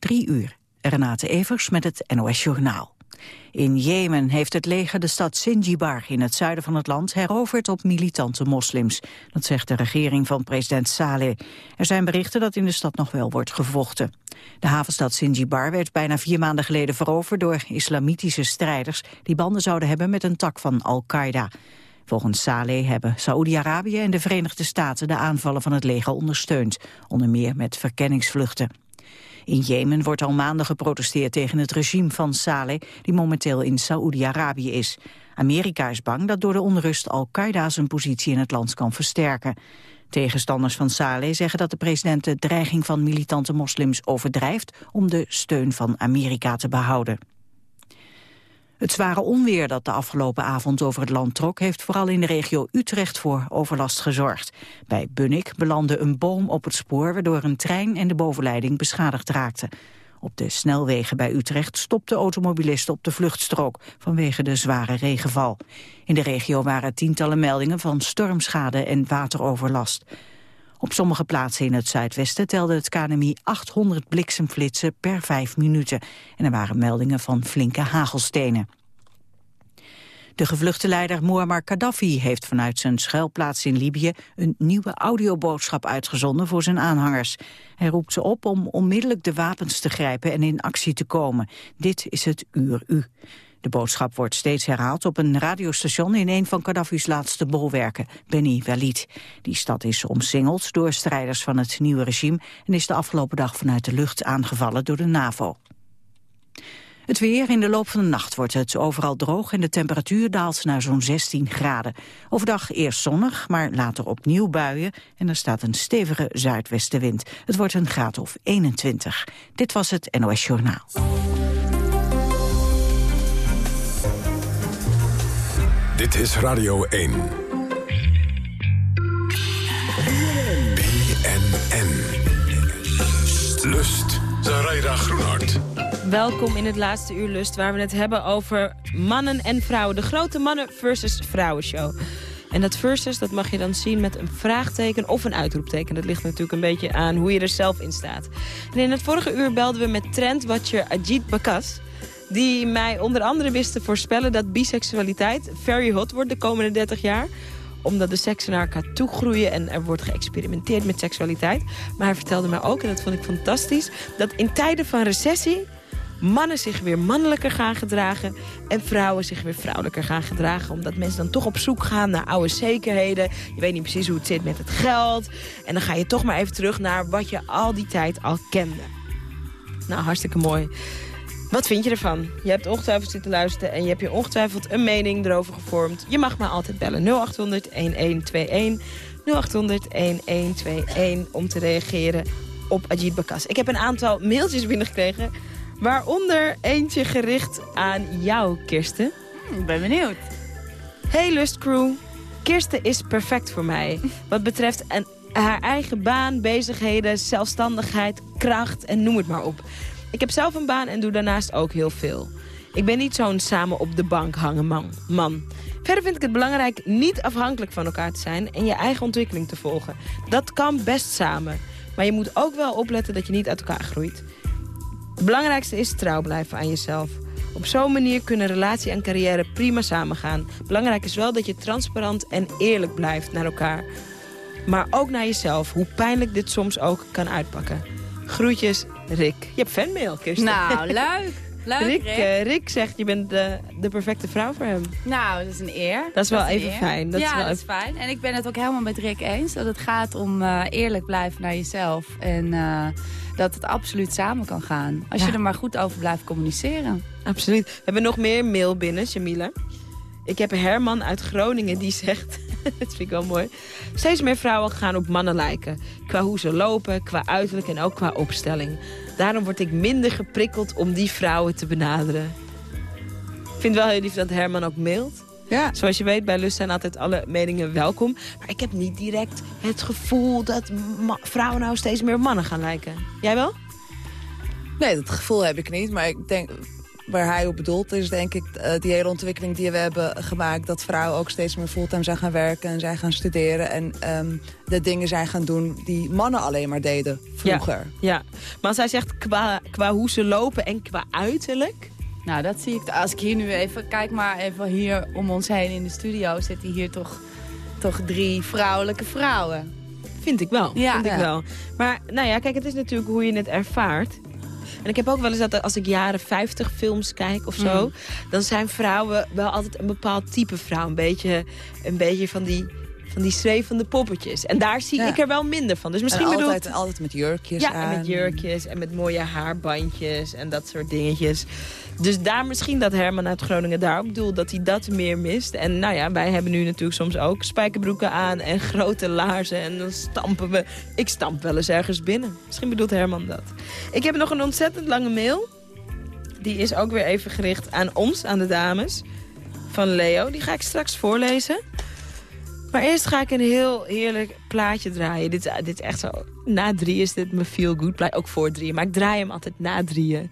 Drie uur. Renate Evers met het NOS Journaal. In Jemen heeft het leger de stad Sinjibar in het zuiden van het land heroverd op militante moslims. Dat zegt de regering van president Saleh. Er zijn berichten dat in de stad nog wel wordt gevochten. De havenstad Sinjibar werd bijna vier maanden geleden veroverd door islamitische strijders die banden zouden hebben met een tak van Al-Qaeda. Volgens Saleh hebben Saoedi-Arabië en de Verenigde Staten de aanvallen van het leger ondersteund, onder meer met verkenningsvluchten. In Jemen wordt al maanden geprotesteerd tegen het regime van Saleh, die momenteel in Saoedi-Arabië is. Amerika is bang dat door de onrust Al-Qaeda zijn positie in het land kan versterken. Tegenstanders van Saleh zeggen dat de president de dreiging van militante moslims overdrijft om de steun van Amerika te behouden. Het zware onweer dat de afgelopen avond over het land trok... heeft vooral in de regio Utrecht voor overlast gezorgd. Bij Bunnik belandde een boom op het spoor... waardoor een trein en de bovenleiding beschadigd raakten. Op de snelwegen bij Utrecht stopten automobilisten op de vluchtstrook... vanwege de zware regenval. In de regio waren tientallen meldingen van stormschade en wateroverlast. Op sommige plaatsen in het zuidwesten telde het KNMI 800 bliksemflitsen per vijf minuten. En er waren meldingen van flinke hagelstenen. De gevluchte leider Muammar Gaddafi heeft vanuit zijn schuilplaats in Libië een nieuwe audioboodschap uitgezonden voor zijn aanhangers. Hij roept ze op om onmiddellijk de wapens te grijpen en in actie te komen. Dit is het uur u. De boodschap wordt steeds herhaald op een radiostation in een van Gaddafi's laatste bolwerken, Beni Walid. Die stad is omsingeld door strijders van het nieuwe regime en is de afgelopen dag vanuit de lucht aangevallen door de NAVO. Het weer in de loop van de nacht wordt het overal droog en de temperatuur daalt naar zo'n 16 graden. Overdag eerst zonnig, maar later opnieuw buien en er staat een stevige zuidwestenwind. Het wordt een graad of 21. Dit was het NOS Journaal. Dit is Radio 1. BNN. Lust. Zaraida Groenhart. Welkom in het laatste uur Lust, waar we het hebben over mannen en vrouwen. De grote mannen versus vrouwen show. En dat versus, dat mag je dan zien met een vraagteken of een uitroepteken. Dat ligt natuurlijk een beetje aan hoe je er zelf in staat. En in het vorige uur belden we met trendwatcher Ajit Bakas die mij onder andere wist te voorspellen dat biseksualiteit very hot wordt de komende 30 jaar omdat de seksen naar elkaar toe groeien en er wordt geëxperimenteerd met seksualiteit. Maar hij vertelde mij ook, en dat vond ik fantastisch... dat in tijden van recessie mannen zich weer mannelijker gaan gedragen... en vrouwen zich weer vrouwelijker gaan gedragen. Omdat mensen dan toch op zoek gaan naar oude zekerheden. Je weet niet precies hoe het zit met het geld. En dan ga je toch maar even terug naar wat je al die tijd al kende. Nou, hartstikke mooi. Wat vind je ervan? Je hebt ongetwijfeld zitten luisteren en je hebt je ongetwijfeld een mening erover gevormd. Je mag me altijd bellen 0800 1121 0800 1121 om te reageren op Ajit Bakas. Ik heb een aantal mailtjes binnengekregen, waaronder eentje gericht aan jou, Kirsten. Ik ben benieuwd. Hey Lustcrew, Kirsten is perfect voor mij. Wat betreft een, haar eigen baan, bezigheden, zelfstandigheid, kracht en noem het maar op. Ik heb zelf een baan en doe daarnaast ook heel veel. Ik ben niet zo'n samen op de bank hangen man. man. Verder vind ik het belangrijk niet afhankelijk van elkaar te zijn... en je eigen ontwikkeling te volgen. Dat kan best samen. Maar je moet ook wel opletten dat je niet uit elkaar groeit. Het belangrijkste is trouw blijven aan jezelf. Op zo'n manier kunnen relatie en carrière prima samengaan. Belangrijk is wel dat je transparant en eerlijk blijft naar elkaar. Maar ook naar jezelf, hoe pijnlijk dit soms ook kan uitpakken. Groetjes, Rick. Je hebt fanmail, Kirsten. Nou, leuk. Leuk, Rick, Rick. eh, Rick zegt, je bent de, de perfecte vrouw voor hem. Nou, dat is een eer. Dat is wel even eer. fijn. Dat ja, is wel dat even- is fijn. En ik ben het ook helemaal met Rick eens. Dat het gaat om eh, eerlijk blijven naar jezelf. En eh, dat het absoluut samen kan gaan. Als Ja. je er maar goed over blijft communiceren. Absoluut. We hebben nog meer mail binnen, Jamila. Ik heb Herman uit Groningen die zegt... dat vind ik wel mooi. Steeds meer vrouwen gaan op mannen lijken. Qua hoe ze lopen, qua uiterlijk en ook qua opstelling. Daarom word ik minder geprikkeld om die vrouwen te benaderen. Ik vind het wel heel lief dat Herman ook mailt. Ja. Zoals je weet, bij Lust zijn altijd alle meningen welkom. Maar ik heb niet direct het gevoel dat vrouwen nou steeds meer mannen gaan lijken. Jij wel? Nee, dat gevoel heb ik niet. Maar ik denk, waar hij op bedoelt is denk ik eh, die hele ontwikkeling die we hebben gemaakt... dat vrouwen ook steeds meer fulltime zijn gaan werken en zijn gaan studeren... en ehm, de dingen zijn gaan doen die mannen alleen maar deden vroeger. Ja, ja. maar als hij zegt qua, qua hoe ze lopen en qua uiterlijk... Nou, dat zie ik. Als ik hier nu even... Kijk maar even hier om ons heen in de studio... zitten hier toch, toch drie vrouwelijke vrouwen. Vind ik wel. Ja. Vind ik Ja. wel. Maar nou ja, kijk, het is natuurlijk hoe je het ervaart. En ik heb ook wel eens dat als ik jaren 50 films kijk of zo... Mm. dan zijn vrouwen wel altijd een bepaald type vrouw. Een beetje, een beetje van die van die zwevende poppetjes. En daar zie Ja. ik er wel minder van. Dus misschien en bedoelt... altijd, altijd met jurkjes Ja, aan. en met jurkjes en met mooie haarbandjes en dat soort dingetjes. Dus daar misschien dat Herman uit Groningen daar ook bedoelt dat hij dat meer mist. En nou ja, wij hebben nu natuurlijk soms ook spijkerbroeken aan en grote laarzen. En dan stampen we... Ik stamp wel eens ergens binnen. Misschien bedoelt Herman dat. Ik heb nog een ontzettend lange mail. Die is ook weer even gericht aan ons, aan de dames. Van Leo. Die ga ik straks voorlezen. Maar eerst ga ik een heel heerlijk plaatje draaien. Dit, dit is echt zo... Na drie is dit mijn feel good plaatje. Ook voor drie. Maar ik draai hem altijd na drieën.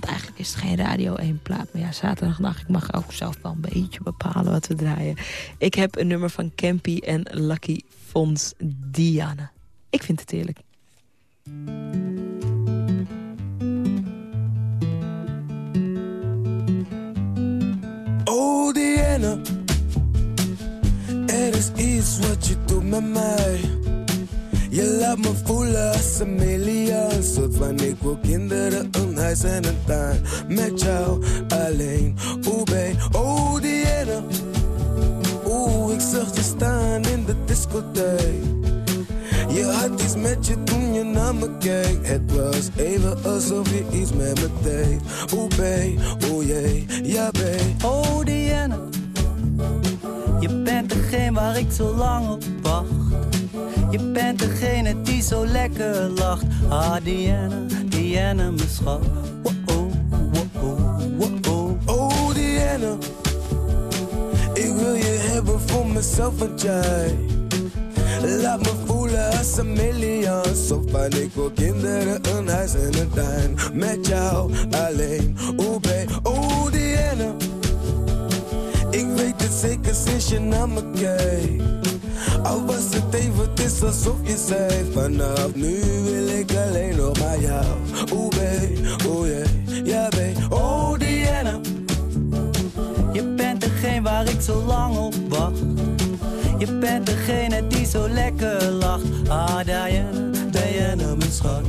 Want eigenlijk is het geen Radio 1 plaat. Maar ja, zaterdagnacht, ik mag ook zelf wel een beetje bepalen wat we draaien. Ik heb een nummer van Campy en Lucky Fons Diane. Ik vind het heerlijk. Oh Diana, er is iets wat je doet met mij. Je laat me voelen als een miljoen. Soort van ik wil kinderen, een huis en een tuin. Met jou alleen, oeh babe. Oh Diana, oeh ik zag je staan in de discotheek. Je had iets met je toen je naar me keek. Het was even alsof je iets met me deed. Oeh babe, oeh jee, ja babe. Oh Diana, je bent degene waar ik zo lang op wacht. Je bent degene die zo lekker lacht. Ah Diana, Diana, mijn schat. Wow, wow, wow, wow. Oh Diana, ik wil je hebben voor mezelf want jij. Laat me voelen als een miljoen. Zo van ik wil kinderen, een huis en een tuin. Met jou alleen, oh babe, oh Diana. Zeker sinds je naar me kijkt. Al was het even, het is alsof je zei Vanaf nu wil ik alleen nog maar jou Oeh oeh yeah, ja Oh Diana Je bent degene waar ik zo lang op wacht. Je bent degene die zo lekker lacht. Ah Diana, Diana, mijn schat.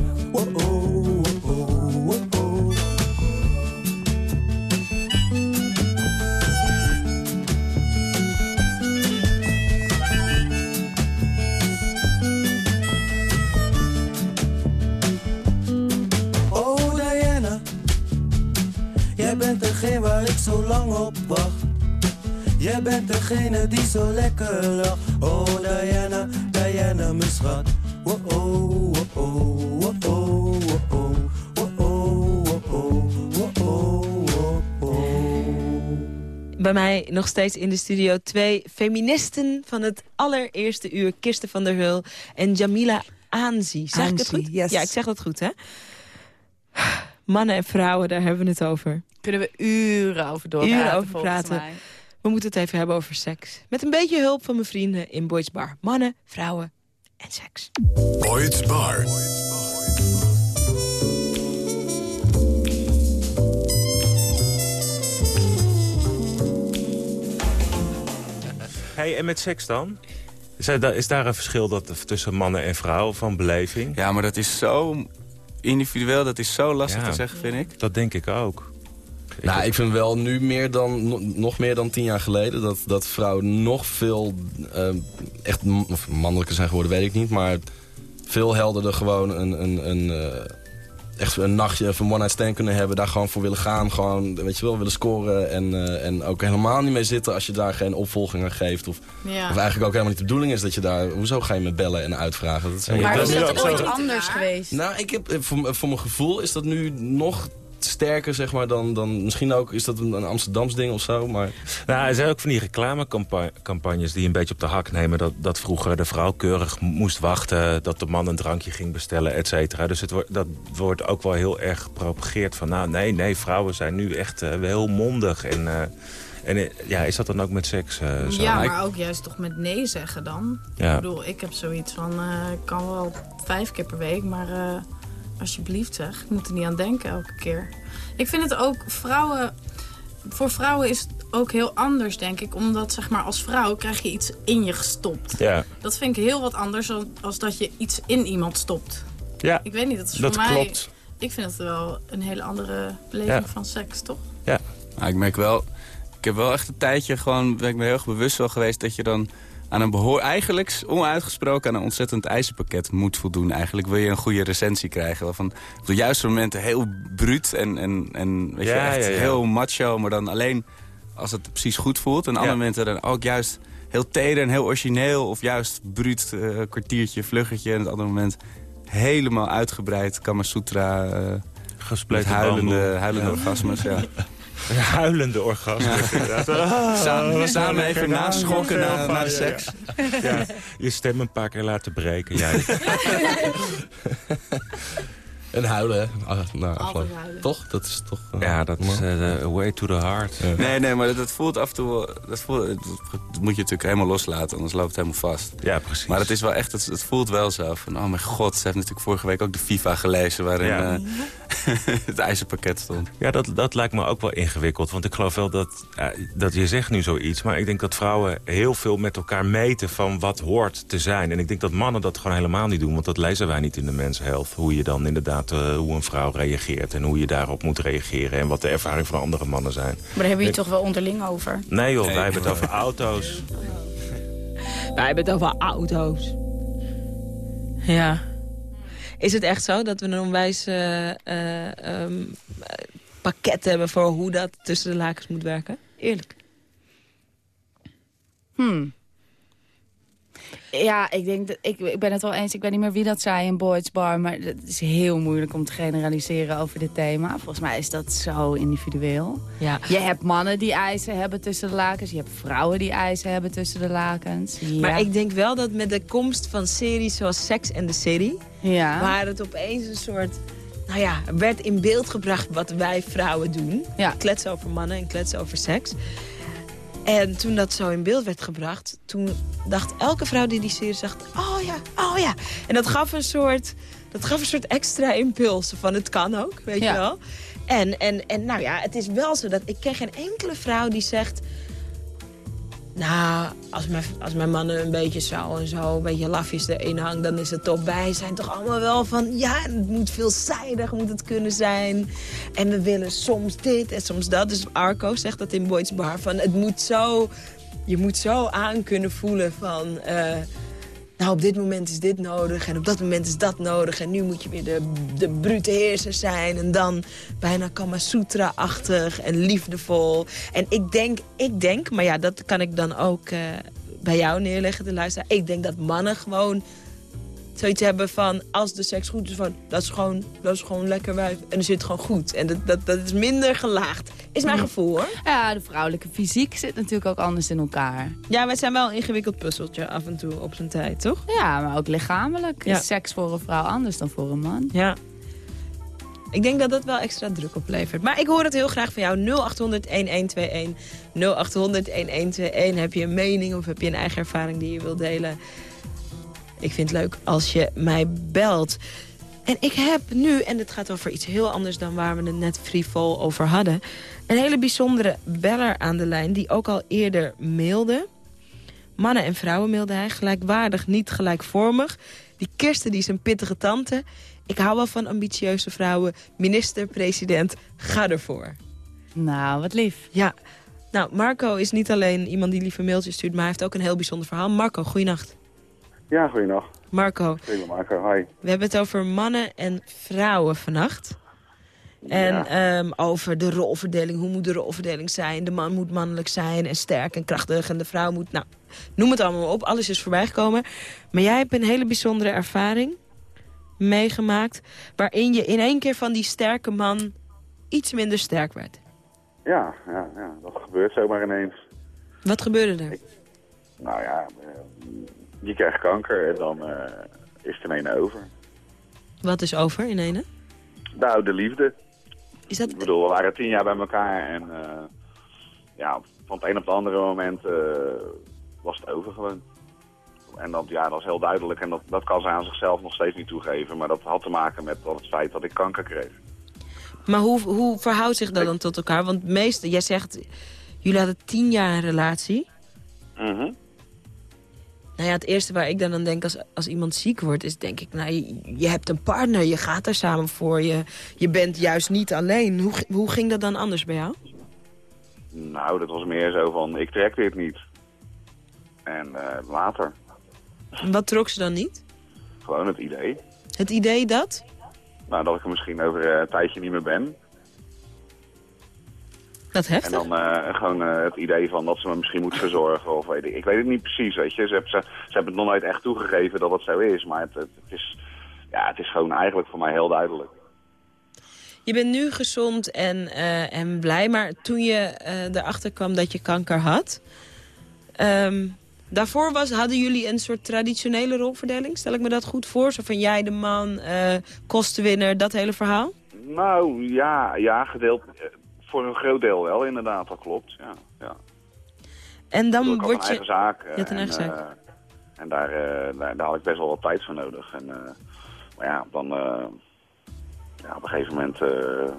Lang op wacht Jij bent degene die zo lekker lacht Oh Diana, Diana mijn schat Oh oh, oh oh, oh oh, oh oh Bij mij nog steeds in de studio twee feministen van het allereerste uur. Kirsten van der Hul en Jamila Aanzi. Zeg ik het goed? yes. Ja, ik zeg dat goed, hè? Mannen en vrouwen, daar hebben we het over. Kunnen we uren over doorpraten, Uren over praten. mij. We moeten het even hebben over seks. Met een beetje hulp van mijn vrienden in Boys Bar. Mannen, vrouwen en seks. Boyd's Bar. Hey, en met seks dan? Is daar, is daar een verschil dat, tussen mannen en vrouwen van beleving? Ja, maar dat is zo individueel, dat is zo lastig Ja. te zeggen, vind ik. Dat denk ik ook. Nou, ik vind wel nu meer dan, no- nog meer dan tien jaar geleden... dat, dat vrouwen nog veel eh, echt mannelijker zijn geworden, weet ik niet. Maar veel helderder gewoon een, een, een, eh, echt een nachtje een one-night stand kunnen hebben. Daar gewoon voor willen gaan. Gewoon, weet je wel, willen scoren. En, eh, en ook helemaal niet mee zitten als je daar geen opvolging aan geeft. Of, Ja. of eigenlijk ook helemaal niet de bedoeling is dat je daar... Hoezo ga je me bellen en uitvragen? Dat Ja, Maar is is dat ooit anders geweest? nou, ik heb, eh, voor, voor mijn gevoel is dat nu nog sterker, zeg maar, dan, dan... Misschien ook, is dat een, een Amsterdams ding of zo, maar... Nou, er zijn ook van die reclamecampagnes die een beetje op de hak nemen... dat, dat vroeger de vrouw keurig moest wachten... dat de man een drankje ging bestellen, et cetera. Dus het wordt, dat wordt ook wel heel erg gepropageerd van... nou, nee, nee, vrouwen zijn nu echt uh, heel mondig en... Uh, en eh, ja, is dat dan ook met seks uh, zo? Ja, maar ook juist toch met nee zeggen dan. Ja. Ik bedoel, ik heb zoiets van, uh, ik kan wel vijf keer per week, maar uh, alsjeblieft zeg, ik moet er niet aan denken elke keer. Ik vind het ook, vrouwen, voor vrouwen is het ook heel anders denk ik. Omdat zeg maar als vrouw krijg je iets in je gestopt. Ja. Dat vind ik heel wat anders dan als dat je iets in iemand stopt. Ja, Ik weet niet, dat is dat voor mij... klopt. Ik vind het wel een hele andere beleving Ja. van seks, toch? Ja. Nou, ik merk wel, ik heb wel echt een tijdje gewoon, ben ik me heel erg bewust wel geweest dat je dan aan een behoor, eigenlijk onuitgesproken aan een ontzettend eisenpakket moet voldoen. Eigenlijk wil je een goede recensie krijgen. Wel Van op de juiste momenten heel bruut en, en, en weet je, echt ja, ja. heel macho, maar dan alleen als het precies goed voelt. En andere momenten dan ook juist heel teder en heel origineel of juist bruut, eh, kwartiertje, vluggetje. En het andere moment helemaal uitgebreid, Kama Sutra, eh, Gespleten huilende, huilende orgasmes. Ja. Een huilende orgasme. inderdaad. Ah, Samen- samen even naschokken na- na de Ja, seks. Ja, Ja, je stem een paar keer laten breken. Ja, En huilen, hè? Ah, nou, huilen. Toch? Dat is toch... eh, ja dat is eh, way to the heart. Nee, nee, maar dat, dat voelt af en toe... wel- Dat, voelt, dat moet je natuurlijk helemaal loslaten, anders loopt het helemaal vast. Ja, precies. Maar het is wel echt, het, het voelt wel zo. Van, oh mijn god, ze heeft natuurlijk vorige week ook de FIFA gelezen... waarin Ja. eh, het ijzerpakket stond. Ja, dat, dat lijkt me ook wel ingewikkeld. Want ik geloof wel dat, dat je zegt nu zoiets... maar ik denk dat vrouwen heel veel met elkaar meten van wat hoort te zijn. En ik denk dat mannen dat gewoon helemaal niet doen. Want dat lezen wij niet in de mensenhelft. Hoe je dan inderdaad, eh, hoe een vrouw reageert... en hoe je daarop moet reageren... en wat de ervaring van andere mannen zijn. Maar daar hebben we het toch wel onderling over. Nee joh, Nee, wij hebben het over auto's. Wij hebben het over auto's. Ja. Is het echt zo dat we een onwijs eh, eh, ehm, eh, pakket hebben... voor hoe dat tussen de lakens moet werken? Eerlijk. Hmm. Ja, ik denk dat ik, ik ben het wel eens. Ik weet niet meer wie dat zei in Boyd's Bar. Maar het is heel moeilijk om te generaliseren over dit thema. Volgens mij is dat zo individueel. Ja. Je hebt mannen die eisen hebben tussen de lakens. Je hebt vrouwen die eisen hebben tussen de lakens. Ja. Maar ik denk wel dat met de komst van series zoals Sex and the City... ja. waar het opeens een soort... Nou ja, werd in beeld gebracht wat wij vrouwen doen. Ja. Kletsen over mannen en kletsen over seks. En toen dat zo in beeld werd gebracht... toen dacht elke vrouw die die serie zag... oh ja, oh ja. En dat gaf een soort, dat gaf een soort extra impuls van het kan ook, weet Ja. je wel. En, en, en nou ja, het is wel zo dat ik ken geen enkele vrouw die zegt... Nou, als mijn, als mijn mannen een beetje zo en zo, een beetje lafjes erin hangt, dan is het top. Wij zijn toch allemaal wel van, ja, het moet veelzijdig moet het kunnen zijn. En we willen soms dit en soms dat. Dus Arco zegt dat in Boyd's Bar, van het moet zo, je moet zo aan kunnen voelen van... eh, nou, op dit moment is dit nodig en op dat moment is dat nodig. En nu moet je weer de, de brute heerser zijn. En dan bijna Kama Sutra-achtig en liefdevol. En ik denk, ik denk, maar ja, dat kan ik dan ook eh, bij jou neerleggen, de luisteraar. Ik denk dat mannen gewoon zoiets hebben van, als de seks goed is, van, dat is gewoon, dat is gewoon lekker wijf. En dan zit het gewoon goed. En dat, dat, dat is minder gelaagd. Is mijn gevoel, hoor. ja, de vrouwelijke fysiek zit natuurlijk ook anders in elkaar. Ja, wij zijn wel een ingewikkeld puzzeltje af en toe op zijn tijd, toch? Ja, maar ook lichamelijk Ja. is seks voor een vrouw anders dan voor een man. Ja. Ik denk dat dat wel extra druk oplevert. Maar ik hoor het heel graag van jou. 0800-1121. 0800-1121. Heb je een mening of heb je een eigen ervaring die je wilt delen? Ik vind het leuk als je mij belt. En ik heb nu, en het gaat over iets heel anders dan waar we het net frivol over hadden... een hele bijzondere beller aan de lijn die ook al eerder mailde. Mannen en vrouwen mailde hij, gelijkwaardig, niet gelijkvormig. Die Kirsten die is een pittige tante. Ik hou wel van ambitieuze vrouwen. Minister, president, ga ervoor. Nou, wat lief. Ja, nou, Marco is niet alleen iemand die lieve mailtjes stuurt... maar hij heeft ook een heel bijzonder verhaal. Marco, goeienacht. Ja, goeienacht. Marco, Prima, Marco. Hi. we hebben het over mannen en vrouwen vannacht. En Ja. ehm, over de rolverdeling. Hoe moet de rolverdeling zijn? De man moet mannelijk zijn en sterk en krachtig. En de vrouw moet, nou, noem het allemaal op. Alles is voorbijgekomen. Maar jij hebt een hele bijzondere ervaring meegemaakt... waarin je in één keer van die sterke man iets minder sterk werd. Ja, ja, ja, dat gebeurt zomaar ineens. Wat gebeurde er? Nou ja, je krijgt kanker en dan eh, is het in ene over. Wat is over in ene? Nou, de liefde. Is dat... Ik bedoel, we waren tien jaar bij elkaar en eh, ja, van het een op het andere moment eh, was het over gewoon. En dat, ja, dat is heel duidelijk en dat, dat kan ze aan zichzelf nog steeds niet toegeven. Maar dat had te maken met het feit dat ik kanker kreeg. Maar hoe, hoe verhoudt zich dat dan tot elkaar? Want meeste, jij zegt, jullie hadden tien jaar een relatie. Mhm. Nou ja, het eerste waar ik dan aan denk als, als iemand ziek wordt... is denk ik, nou, je, je hebt een partner, je gaat er samen voor. Je, je bent juist niet alleen. Hoe, hoe ging dat dan anders bij jou? Nou, dat was meer zo van, ik trek dit niet. En eh, later, Wat trok ze dan niet? gewoon het idee. Het idee dat? Nou, dat ik er misschien over eh, een tijdje niet meer ben. Dat En dan eh, gewoon eh, het idee van dat ze me misschien moet verzorgen. Of weet ik. ik weet het niet precies, weet je. Ze, hebben- ze, ze hebben het nog nooit echt toegegeven dat het zo is. Maar het, het, is, ja, het is gewoon eigenlijk voor mij heel duidelijk. Je bent nu gezond en, eh, en blij, maar toen je erachter kwam dat je kanker had... ehm, daarvoor was, hadden jullie een soort traditionele rolverdeling? Stel ik me dat goed voor? Zo van jij de man, kostenwinner, dat hele verhaal? Nou, ja, ja gedeeld. Eh, Voor een groot deel wel, inderdaad. Dat klopt, ja. ja. En dan word een je... eigen zaak. Je een en, eigen zaak. eh, en daar, eh, daar, daar had ik best wel wat tijd voor nodig. En, eh, maar ja, dan... eh, ja, op een gegeven moment eh,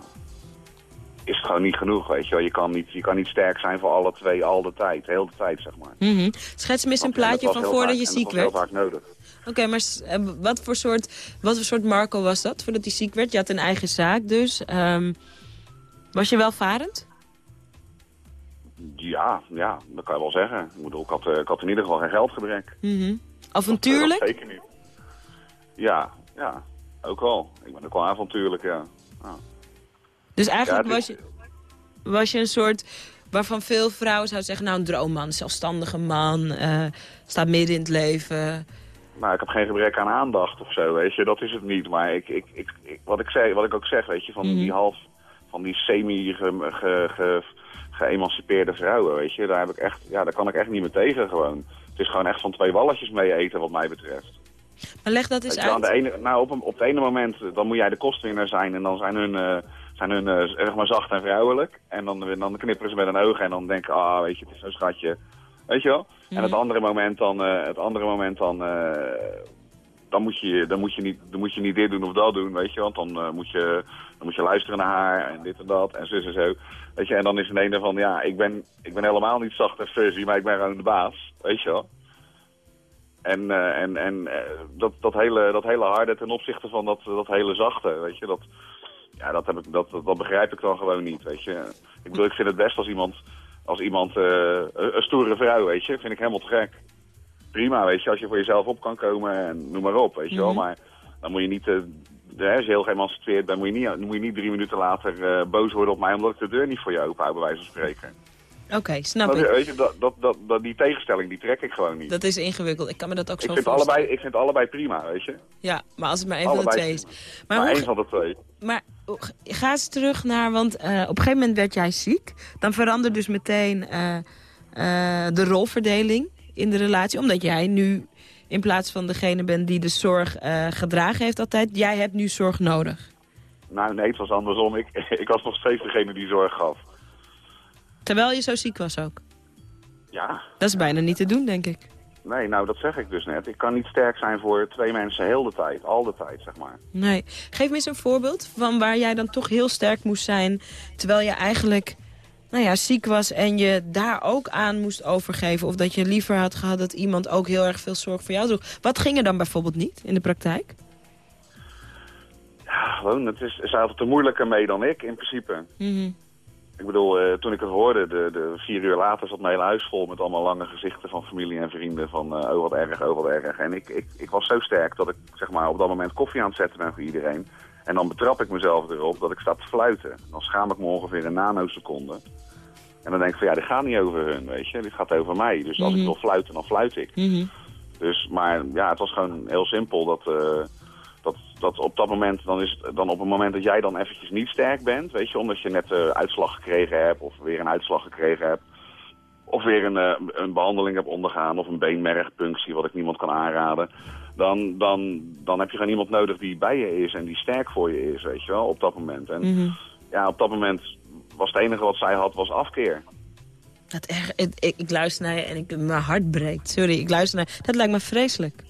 is het gewoon niet genoeg, weet je wel. Je kan niet, je kan niet sterk zijn voor alle twee, al de tijd. Heel de tijd, zeg maar. Mhm. Schets me eens een eh, plaatje van voordat je en ziek dat was werd. heel vaak nodig. Oké, maar eh, wat, voor soort, wat voor soort Marco was dat voordat hij ziek werd? Je had een eigen zaak dus. Ehm, was je welvarend? Ja, ja, dat kan je wel zeggen. Ik bedoel, ik had, eh, ik had in ieder geval geen geldgebrek. Mhm. Avontuurlijk? Dat zeker niet. Ja, ja, ook wel. Ik ben ook wel avontuurlijk, ja. ja. Dus eigenlijk Ja, was, je, was je een soort waarvan veel vrouwen zouden zeggen... nou, een droomman, zelfstandige man, eh, staat midden in het leven. Nou, ik heb geen gebrek aan aandacht of zo, weet je. Dat is het niet. Maar ik, ik, ik, ik- wat, ik zei, wat ik ook zeg, weet je, van Mhm. die half... van die semi ge, ge, ge- geëmancipeerde vrouwen, weet je. Daar, heb ik echt, ja, daar kan ik echt niet meer tegen gewoon. Het is gewoon echt van twee walletjes mee eten wat mij betreft. Maar leg dat eens uit. de ene, nou, op, een, op het ene moment eh, dan moet jij de kostwinnaar zijn en dan zijn hun, eh, zijn hun eh, zeg maar zacht en vrouwelijk. En dan, dan knipperen ze met een oog en dan denken, ah, weet je, het is zo'n schatje. Weet je wel? En het Mhm. andere moment dan, het andere moment dan, dan, moet je, dan, moet je niet, dan moet je niet dit doen of dat doen, weet je. Want dan, eh, moet, je, dan moet je luisteren naar haar en dit en dat en zus en zo. Weet je, en dan is een van, ja, ik ben, ik ben helemaal niet zacht en fuzzy, maar ik ben gewoon de baas. Weet je wel? En, eh, en, en eh, dat, dat, hele, dat hele harde ten opzichte van dat, dat hele zachte, weet je, dat, ja, dat, heb ik, dat, dat begrijp ik dan gewoon niet, weet je. Ik bedoel, ik vind het best als iemand, als iemand een stoere vrouw, weet je, vind ik helemaal te gek. Prima, weet je, als je voor jezelf op kan komen en noem maar op, weet je wel. Mhm. Maar dan moet je niet, eh, hè, als je heel geëmancipeerd bent, moet je niet, dan moet je niet drie minuten later eh, boos worden op mij omdat ik de deur niet voor je open hou, bij wijze van spreken. Oké, snap Dat, ik. weet je, dat, dat, dat, dat, die tegenstelling, die trek ik gewoon niet. Dat is ingewikkeld. Ik kan me dat ook Ik zo vind, voorstellen. allebei, ik vind allebei prima, weet je. Ja, maar als het maar één van de twee is. Maar, één van de twee. maar ga eens terug naar, want eh, op een gegeven moment werd jij ziek. Dan verandert dus meteen eh, eh, de rolverdeling in de relatie. Omdat jij nu in plaats van degene bent die de zorg eh, gedragen heeft altijd. Jij hebt nu zorg nodig. Nou nee, het was andersom. Ik, ik was nog steeds degene die zorg gaf. Terwijl je zo ziek was ook. Ja, Dat is bijna niet te doen, denk ik. nee, nou dat zeg ik dus net. Ik kan niet sterk zijn voor twee mensen heel de tijd. Al de tijd, zeg maar. Nee. Geef me eens een voorbeeld van waar jij dan toch heel sterk moest zijn... terwijl je eigenlijk nou ja, ziek was en je daar ook aan moest overgeven... of dat je liever had gehad dat iemand ook heel erg veel zorg voor jou droeg. Wat ging er dan bijvoorbeeld niet in de praktijk? Ja, gewoon, het is, is altijd te moeilijker mee dan ik, in principe. Mhm. Ik bedoel, eh, toen ik het hoorde, de, de vier uur later zat mijn hele huis vol met allemaal lange gezichten van familie en vrienden. Van, eh, oh wat erg, oh wat erg. En ik, ik, ik was zo sterk dat ik zeg maar, op dat moment koffie aan het zetten ben voor iedereen. En dan betrap ik mezelf erop dat ik sta te fluiten. Dan schaam ik me ongeveer een nanoseconde. En dan denk ik van ja, dit gaat niet over hun, weet je. Dit gaat over mij. Dus als Mhm. ik wil fluiten, dan fluit ik. Mhm. Dus, maar ja, het was gewoon heel simpel dat, eh, dat, dat op dat moment, dan is het dan op het moment dat jij dan eventjes niet sterk bent, weet je, omdat je net uh, uitslag gekregen hebt of weer een uitslag gekregen hebt, of weer een, uh, een behandeling hebt ondergaan of een beenmergpunctie, wat ik niemand kan aanraden, dan, dan, dan heb je gewoon iemand nodig die bij je is en die sterk voor je is, weet je wel, op dat moment. En Mhm. ja, op dat moment was het enige wat zij had, was afkeer. Dat erg, ik, luister naar je en ik, mijn hart breekt. Sorry, ik luister naar Dat lijkt me vreselijk.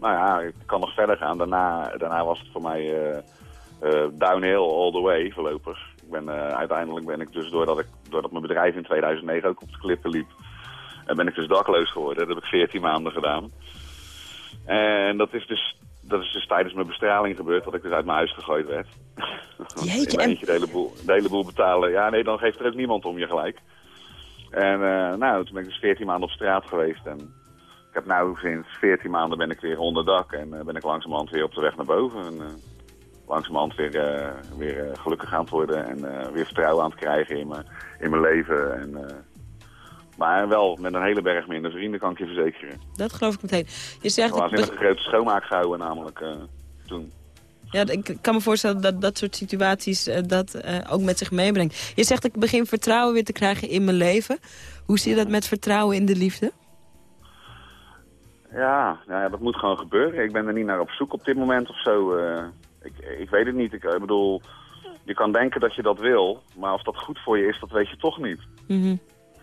Nou ja, ik kan nog verder gaan. Daarna, daarna was het voor mij eh, eh, downhill all the way voorlopig. Ik ben, eh, uiteindelijk ben ik dus, doordat, ik, doordat mijn bedrijf in 2009 ook op de klippen liep... en ben ik dus dakloos geworden. Dat heb ik 14 maanden gedaan. En dat is dus, dat is dus tijdens mijn bestraling gebeurd... dat ik dus uit mijn huis gegooid werd. Jeetje, eentje de hele, boel, de hele boel betalen. Ja, nee, dan geeft er ook niemand om je gelijk. En eh, nou, toen ben ik dus 14 maanden op straat geweest. En ik heb nu sinds 14 maanden ben ik weer onder dak. En eh, ben ik langzamerhand weer op de weg naar boven. En, uh, langzamerhand weer, weer gelukkig aan het worden. En eh, weer vertrouwen aan het krijgen in mijn, in mijn leven. En, eh, maar wel met een hele berg minder vrienden, kan ik je verzekeren. Dat geloof ik meteen. Je zegt... Was een grote schoonmaak gehouden namelijk eh, toen. Ja, ik kan me voorstellen dat dat soort situaties uh, dat uh, ook met zich meebrengt. Je zegt, ik begin vertrouwen weer te krijgen in mijn leven. Hoe zie je dat met vertrouwen in de liefde? Ja, nou ja, dat moet gewoon gebeuren. Ik ben er niet naar op zoek op dit moment of zo. Ik, ik weet het niet. Ik, ik, bedoel, je kan denken dat je dat wil, maar of dat goed voor je is, dat weet je toch niet. Mm -hmm.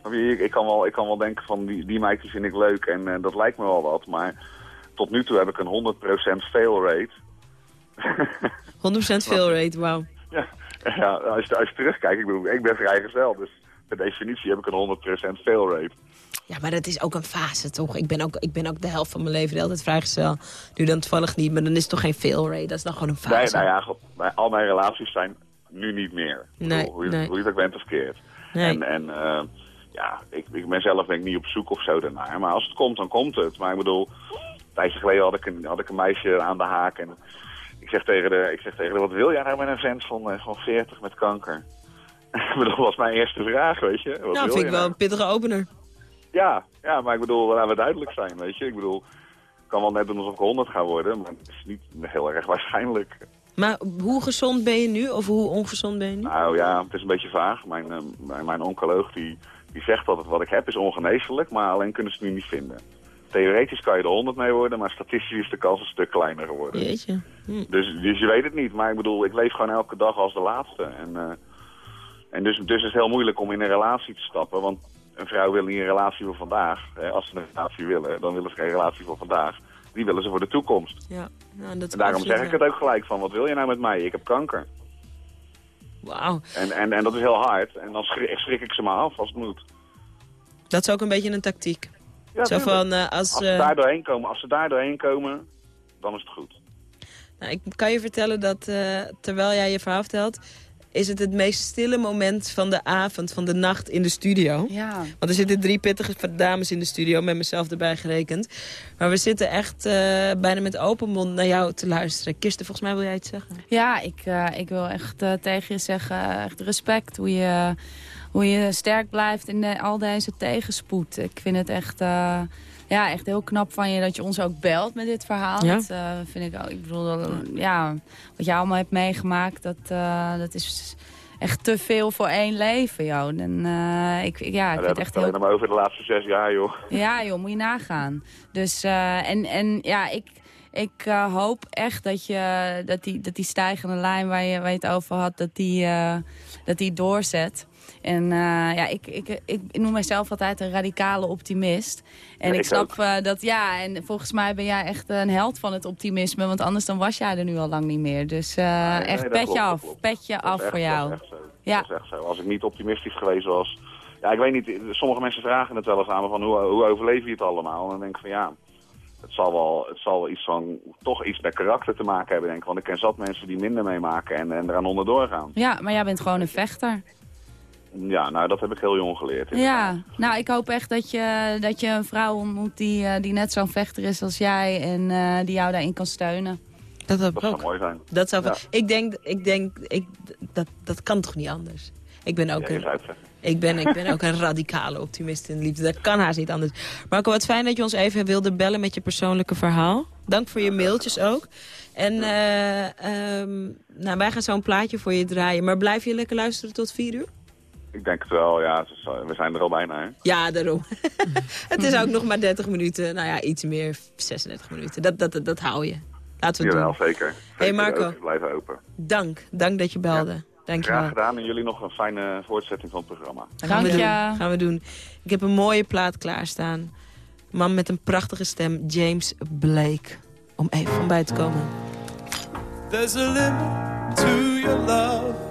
Ik, ik, kan wel, ik kan wel denken van, die, die meid die vind ik leuk en uh, dat lijkt me wel wat. Maar tot nu toe heb ik een 100% fail rate. 100% fail rate, wauw. Ja, ja als, je, als je terugkijkt, ik, bedoel, ik ben vrijgezel, dus per definitie heb ik een 100% fail rate. Ja, maar dat is ook een fase, toch? Ik ben ook, ik ben ook de helft van mijn leven altijd vrijgezel. Nu dan toevallig niet, maar dan is het toch geen fail rate? Dat is dan gewoon een fase. Nee, nou ja, al mijn relaties zijn nu niet meer. Nee, bedoel, hoe, nee. hoe je dat bent of keert. Nee. En, en uh, ja, ik, ik ben zelf ben ik niet op zoek of zo daarnaar. Maar als het komt, dan komt het. Maar ik bedoel, een tijdje geleden had ik een, had ik een meisje aan de haak en ik zeg tegen de, ik zeg tegen de, wat wil jij nou met een vent van, van 40 met kanker? dat was mijn eerste vraag, weet je. Wat nou, wil vind je ik wel nou? een pittige opener. Ja, ja, maar ik bedoel, laten we duidelijk zijn, weet je. Ik bedoel, ik kan wel net doen alsof ik 100 ga worden, maar het is niet heel erg waarschijnlijk. Maar hoe gezond ben je nu, of hoe ongezond ben je nu? Nou ja, het is een beetje vaag. Mijn, uh, mijn, mijn oncoloog die, die zegt dat wat ik heb is ongeneeslijk, maar alleen kunnen ze het nu niet vinden. Theoretisch kan je er 100 mee worden, maar statistisch is de kans een stuk kleiner geworden. Jeetje. Hm. Dus, dus je weet het niet, maar ik bedoel, ik leef gewoon elke dag als de laatste. En, uh, en dus, dus is het heel moeilijk om in een relatie te stappen, want een vrouw wil niet een relatie voor vandaag. Hè, als ze een relatie willen, dan willen ze geen relatie voor vandaag. Die willen ze voor de toekomst. Ja, nou, dat en daarom zeg ik het ook gelijk van, wat wil je nou met mij? Ik heb kanker. Wauw. En, en, en dat is heel hard. En dan schrik, schrik ik ze maar af als het moet. Dat is ook een beetje een tactiek. Ja, Zo van, uh, als, als, ze daar doorheen komen, als ze daar doorheen komen, dan is het goed. Nou, ik kan je vertellen dat uh, terwijl jij je verhaal vertelt is het het meest stille moment van de avond, van de nacht in de studio. Ja. Want er zitten drie pittige dames in de studio, met mezelf erbij gerekend. Maar we zitten echt uh, bijna met open mond naar jou te luisteren. Kirsten, volgens mij wil jij iets zeggen? Ja, ik, uh, ik wil echt uh, tegen je zeggen, echt respect hoe je, hoe je sterk blijft in de, al deze tegenspoed. Ik vind het echt... Ja, echt heel knap van je dat je ons ook belt met dit verhaal. Ja? Dat uh, vind ik ook. Ik bedoel, dat, ja, wat je allemaal hebt meegemaakt, dat, uh, dat is echt te veel voor één leven, joh. En, uh, ik, ja, ik ja, vind echt heel... maar over de laatste zes jaar, joh. Ja, joh, moet je nagaan. Dus, en, en ja, ik... Ik uh, hoop echt dat, je, dat, die, dat die stijgende lijn waar je, waar je het over had, dat die, uh, dat die doorzet. En uh, ja, ik, ik, ik noem mezelf altijd een radicale optimist. En ja, ik, snap uh, dat, ja, en volgens mij ben jij echt een held van het optimisme. Want anders dan was jij er nu al lang niet meer. Dus uh, nee, echt nee, petje klopt, af, klopt. petje dat af voor jou. Dat is, echt zo. Ja. dat is echt zo. Als ik niet optimistisch geweest was... Ja, ik weet niet, sommige mensen vragen het wel eens aan me van hoe, hoe overleef je het allemaal? En dan denk ik van ja, het zal wel, het zal wel iets van, toch iets met karakter te maken hebben, denk ik. Want ik ken zat mensen die minder meemaken en, en eraan onderdoor gaan. Ja, maar jij bent gewoon een vechter. Ja, nou dat heb ik heel jong geleerd. Ja, nou ik hoop echt dat je, dat je een vrouw ontmoet die, uh, die net zo'n vechter is als jij en uh, die jou daarin kan steunen. Dat, dat zou mooi zijn. Dat zou ja. Ik denk, ik denk ik, dat, dat kan toch niet anders? Ik ben ook, ja, een, ik ben, ik ben ook een radicale optimist in de liefde. Dat kan haast niet anders. Marco, wat fijn dat je ons even wilde bellen met je persoonlijke verhaal. Dank voor je mailtjes ook. En eh, ehm, nou, wij gaan zo'n plaatje voor je draaien. Maar blijf je lekker luisteren tot vier uur? Ik denk het wel, ja. We zijn er al bijna, hè. Ja, daarom. het is ook nog maar 30 minuten. Nou ja, iets meer, 36 minuten. Dat, dat, dat, dat hou je. Laten we het Jawel, doen. zeker. Hey, Marco. blijven open. Dank. Dank dat je belde. Dank je Graag gedaan en jullie nog een fijne voortzetting van het programma. Gaan we, doen. gaan we doen. Ik heb een mooie plaat klaarstaan. Man met een prachtige stem, James Blake. Om even van bij te komen. There's a limit to your love.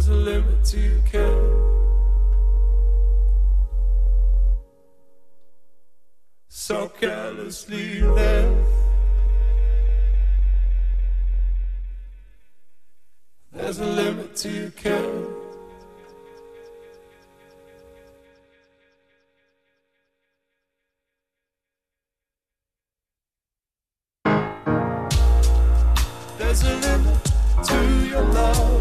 There's a limit to your care. So carelessly there. There's a limit to your care. There's a limit to your love.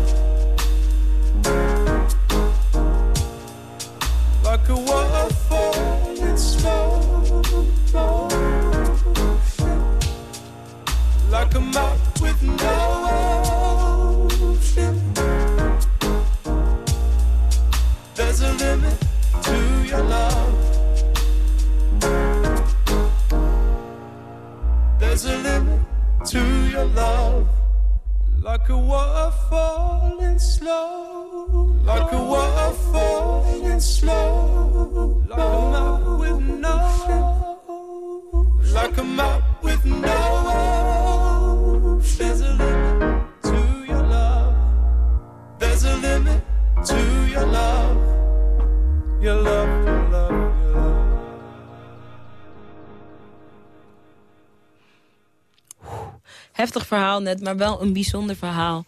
To your love. There's a limit to your love. Like a waterfall in slow. Heftig verhaal net, maar wel een bijzonder verhaal.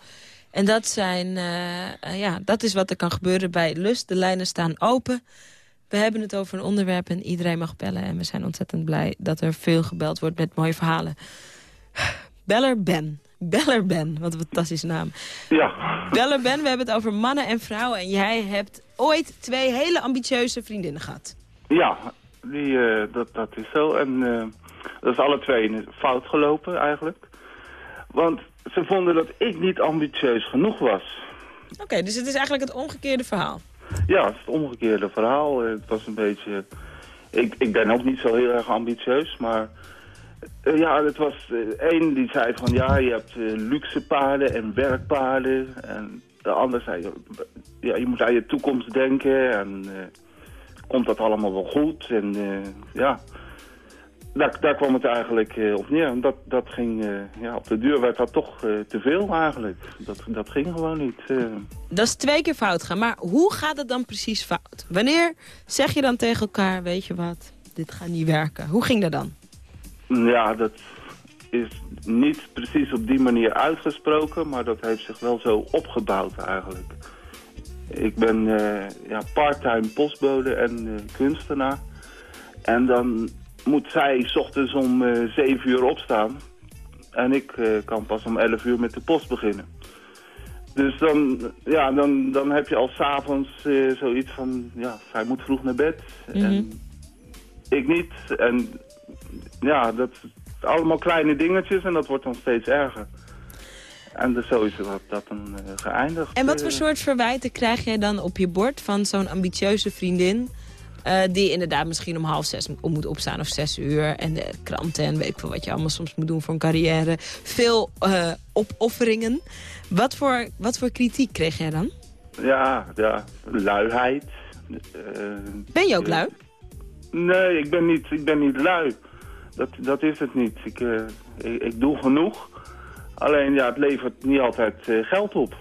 En dat, zijn, eh, eh, ja, dat is wat er kan gebeuren bij Lust. De lijnen staan open. We hebben het over een onderwerp en iedereen mag bellen. En we zijn ontzettend blij dat er veel gebeld wordt met mooie verhalen. Beller Ben. Beller Ben, wat een fantastische naam. Ja. Beller Ben, we hebben het over mannen en vrouwen. En jij hebt ooit twee hele ambitieuze vriendinnen gehad. Ja, die, eh, dat, dat is zo. En dat is alle twee fout gelopen eigenlijk. Want ze vonden dat ik niet ambitieus genoeg was. Oké, dus het is eigenlijk het omgekeerde verhaal. Ja, het is het omgekeerde verhaal. Het was een beetje... Ik, ik ben ook niet zo heel erg ambitieus, maar Eh, ja, het was eh, één die zei van ja, je hebt eh, luxe paarden en werkpaarden. En de ander zei, ja, je moet aan je toekomst denken en komt dat allemaal wel goed? En ja, daar, daar kwam het eigenlijk eh, op neer. Dat, dat ging, eh, ja, op de duur werd dat toch eh, te veel eigenlijk. Dat, dat ging gewoon niet. Dat is twee keer fout gaan. Maar hoe gaat het dan precies fout? Wanneer zeg je dan tegen elkaar, weet je wat, dit gaat niet werken. Hoe ging dat dan? Ja, dat is niet precies op die manier uitgesproken, maar dat heeft zich wel zo opgebouwd eigenlijk. Ik ben eh, ja, part-time postbode en kunstenaar. En dan moet zij 's ochtends om eh 7 uur opstaan. En ik eh, kan pas om 11 uur met de post beginnen. Dus dan, ja, dan, dan heb je al s'avonds eh zoiets van, ja, zij moet vroeg naar bed. En ik niet. En ja, dat allemaal kleine dingetjes en dat wordt dan steeds erger. En dus zo is dat, dat dan geëindigd. En wat voor soort verwijten krijg jij dan op je bord van zo'n ambitieuze vriendin... eh, die inderdaad misschien om half zes om moet opstaan of zes uur... en de kranten en weet ik veel wat je allemaal soms moet doen voor een carrière. Veel eh, opofferingen. Wat voor, wat voor kritiek kreeg jij dan? Ja, ja, luiheid. Eh, Ben je ook lui? Nee, ik ben niet, ik ben niet lui. Dat, dat is het niet. Ik, ik, ik doe genoeg. Alleen ja, het levert niet altijd geld op.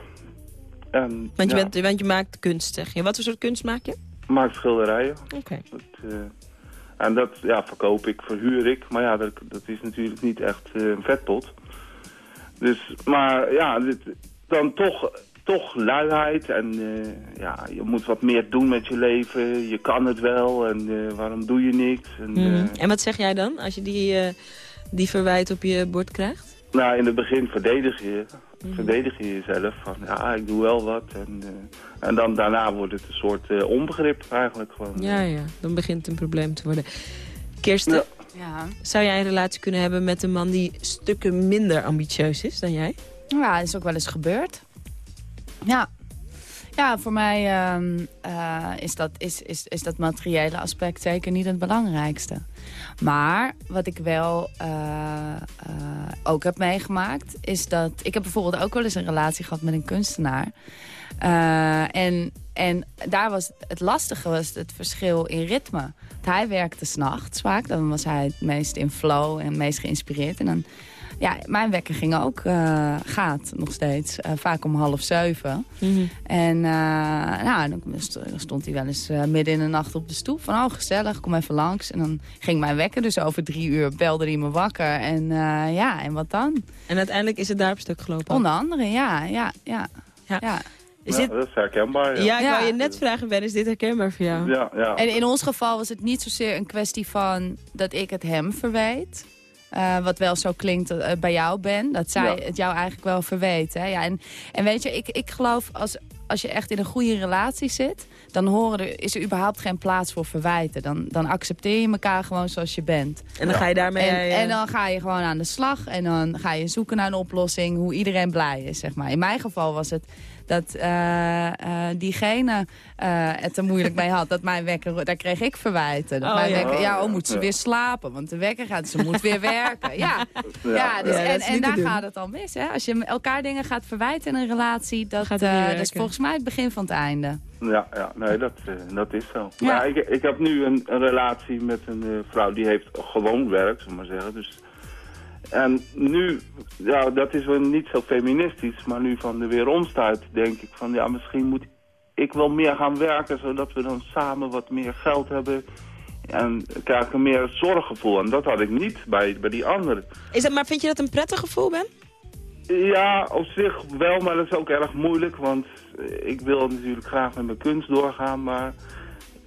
En, Want je, ja, bent, want je maakt kunst, zeg je. Wat voor soort kunst maak je? Maak schilderijen. Oké. Eh, en dat ja, verkoop ik, verhuur ik. Maar ja, dat, dat is natuurlijk niet echt eh, een vetpot. Dus, maar ja, dit, dan toch, toch luiheid. En eh, ja, je moet wat meer doen met je leven. Je kan het wel. En waarom doe je niks? En, Mhm. En wat zeg jij dan als je die, die verwijt op je bord krijgt? nou, in het begin verdedig je. Verdedig je jezelf. Van ja, ik doe wel wat. En, eh, en dan daarna wordt het een soort eh, onbegrip eigenlijk gewoon. Ja, ja. Dan begint het een probleem te worden. Kirsten, Ja. Ja. zou jij een relatie kunnen hebben met een man die stukken minder ambitieus is dan jij? Ja, dat is ook wel eens gebeurd. Ja. Ja, voor mij ehm, eh, is, dat, is, is, is dat materiële aspect zeker niet het belangrijkste. Maar wat ik wel eh, eh, ook heb meegemaakt... is dat... Ik heb bijvoorbeeld ook wel eens een relatie gehad met een kunstenaar. Eh, en, en daar was het lastige was het verschil in ritme. Want hij werkte s'nachts vaak. Dan was hij het meest in flow en het meest geïnspireerd. En dan ja, mijn wekker ging ook, eh, gaat nog steeds, eh, vaak om half zeven. En eh, nou, dan st- dan stond hij wel eens eh, midden in de nacht op de stoep. Van, oh gezellig, kom even langs. En dan ging mijn wekker, dus over drie uur belde hij me wakker. En eh, ja, en wat dan? En uiteindelijk is het daar op stuk gelopen? Onder andere, ja, ja, ja. Ja. ja. Is Ja, dit... dat is herkenbaar. Ja, Ja, ik wou je net vragen, Ben, is dit herkenbaar voor jou? ja. ja. En in ons geval was het niet zozeer een kwestie van dat ik het hem verweet. Eh, wat wel zo klinkt eh, bij jou, Ben. Dat zij Ja. het jou eigenlijk wel verweet. Hè? Ja, en, en weet je, ik, ik geloof als, als je echt in een goede relatie zit... dan horen er, is er überhaupt geen plaats voor verwijten. Dan, dan accepteer je elkaar gewoon zoals je bent. En dan ga je daarmee... En, eh, en dan ga je gewoon aan de slag. En dan ga je zoeken naar een oplossing. Hoe iedereen blij is, zeg maar. In mijn geval was het dat eh, eh, diegene eh, het er moeilijk mee had. Dat mijn wekker, daar kreeg ik verwijten. Dat Oh, mijn ja. wekker, ja, oh, moet ze Ja. weer slapen. Want de wekker gaat, ze moet weer werken. Ja, ja, dus, en, en daar doen. gaat het al mis. Hè? Als je elkaar dingen gaat verwijten in een relatie... dat, Gaat eh, dat is volgens mij het begin van het einde. Ja, ja nee, dat, dat is zo. Ja. Maar ik, ik heb nu een, een relatie met een eh, vrouw die heeft gewoon werk, zullen we maar zeggen. Dus, en nu, ja, dat is wel niet zo feministisch, maar nu van de weeromstuit denk ik van, ja, misschien moet ik wel meer gaan werken, zodat we dan samen wat meer geld hebben. En krijg een meer zorggevoel. En dat had ik niet bij, bij die anderen. Is dat, maar vind je dat een prettig gevoel, Ben? Ja, op zich wel, maar dat is ook erg moeilijk, want ik wil natuurlijk graag met mijn kunst doorgaan, maar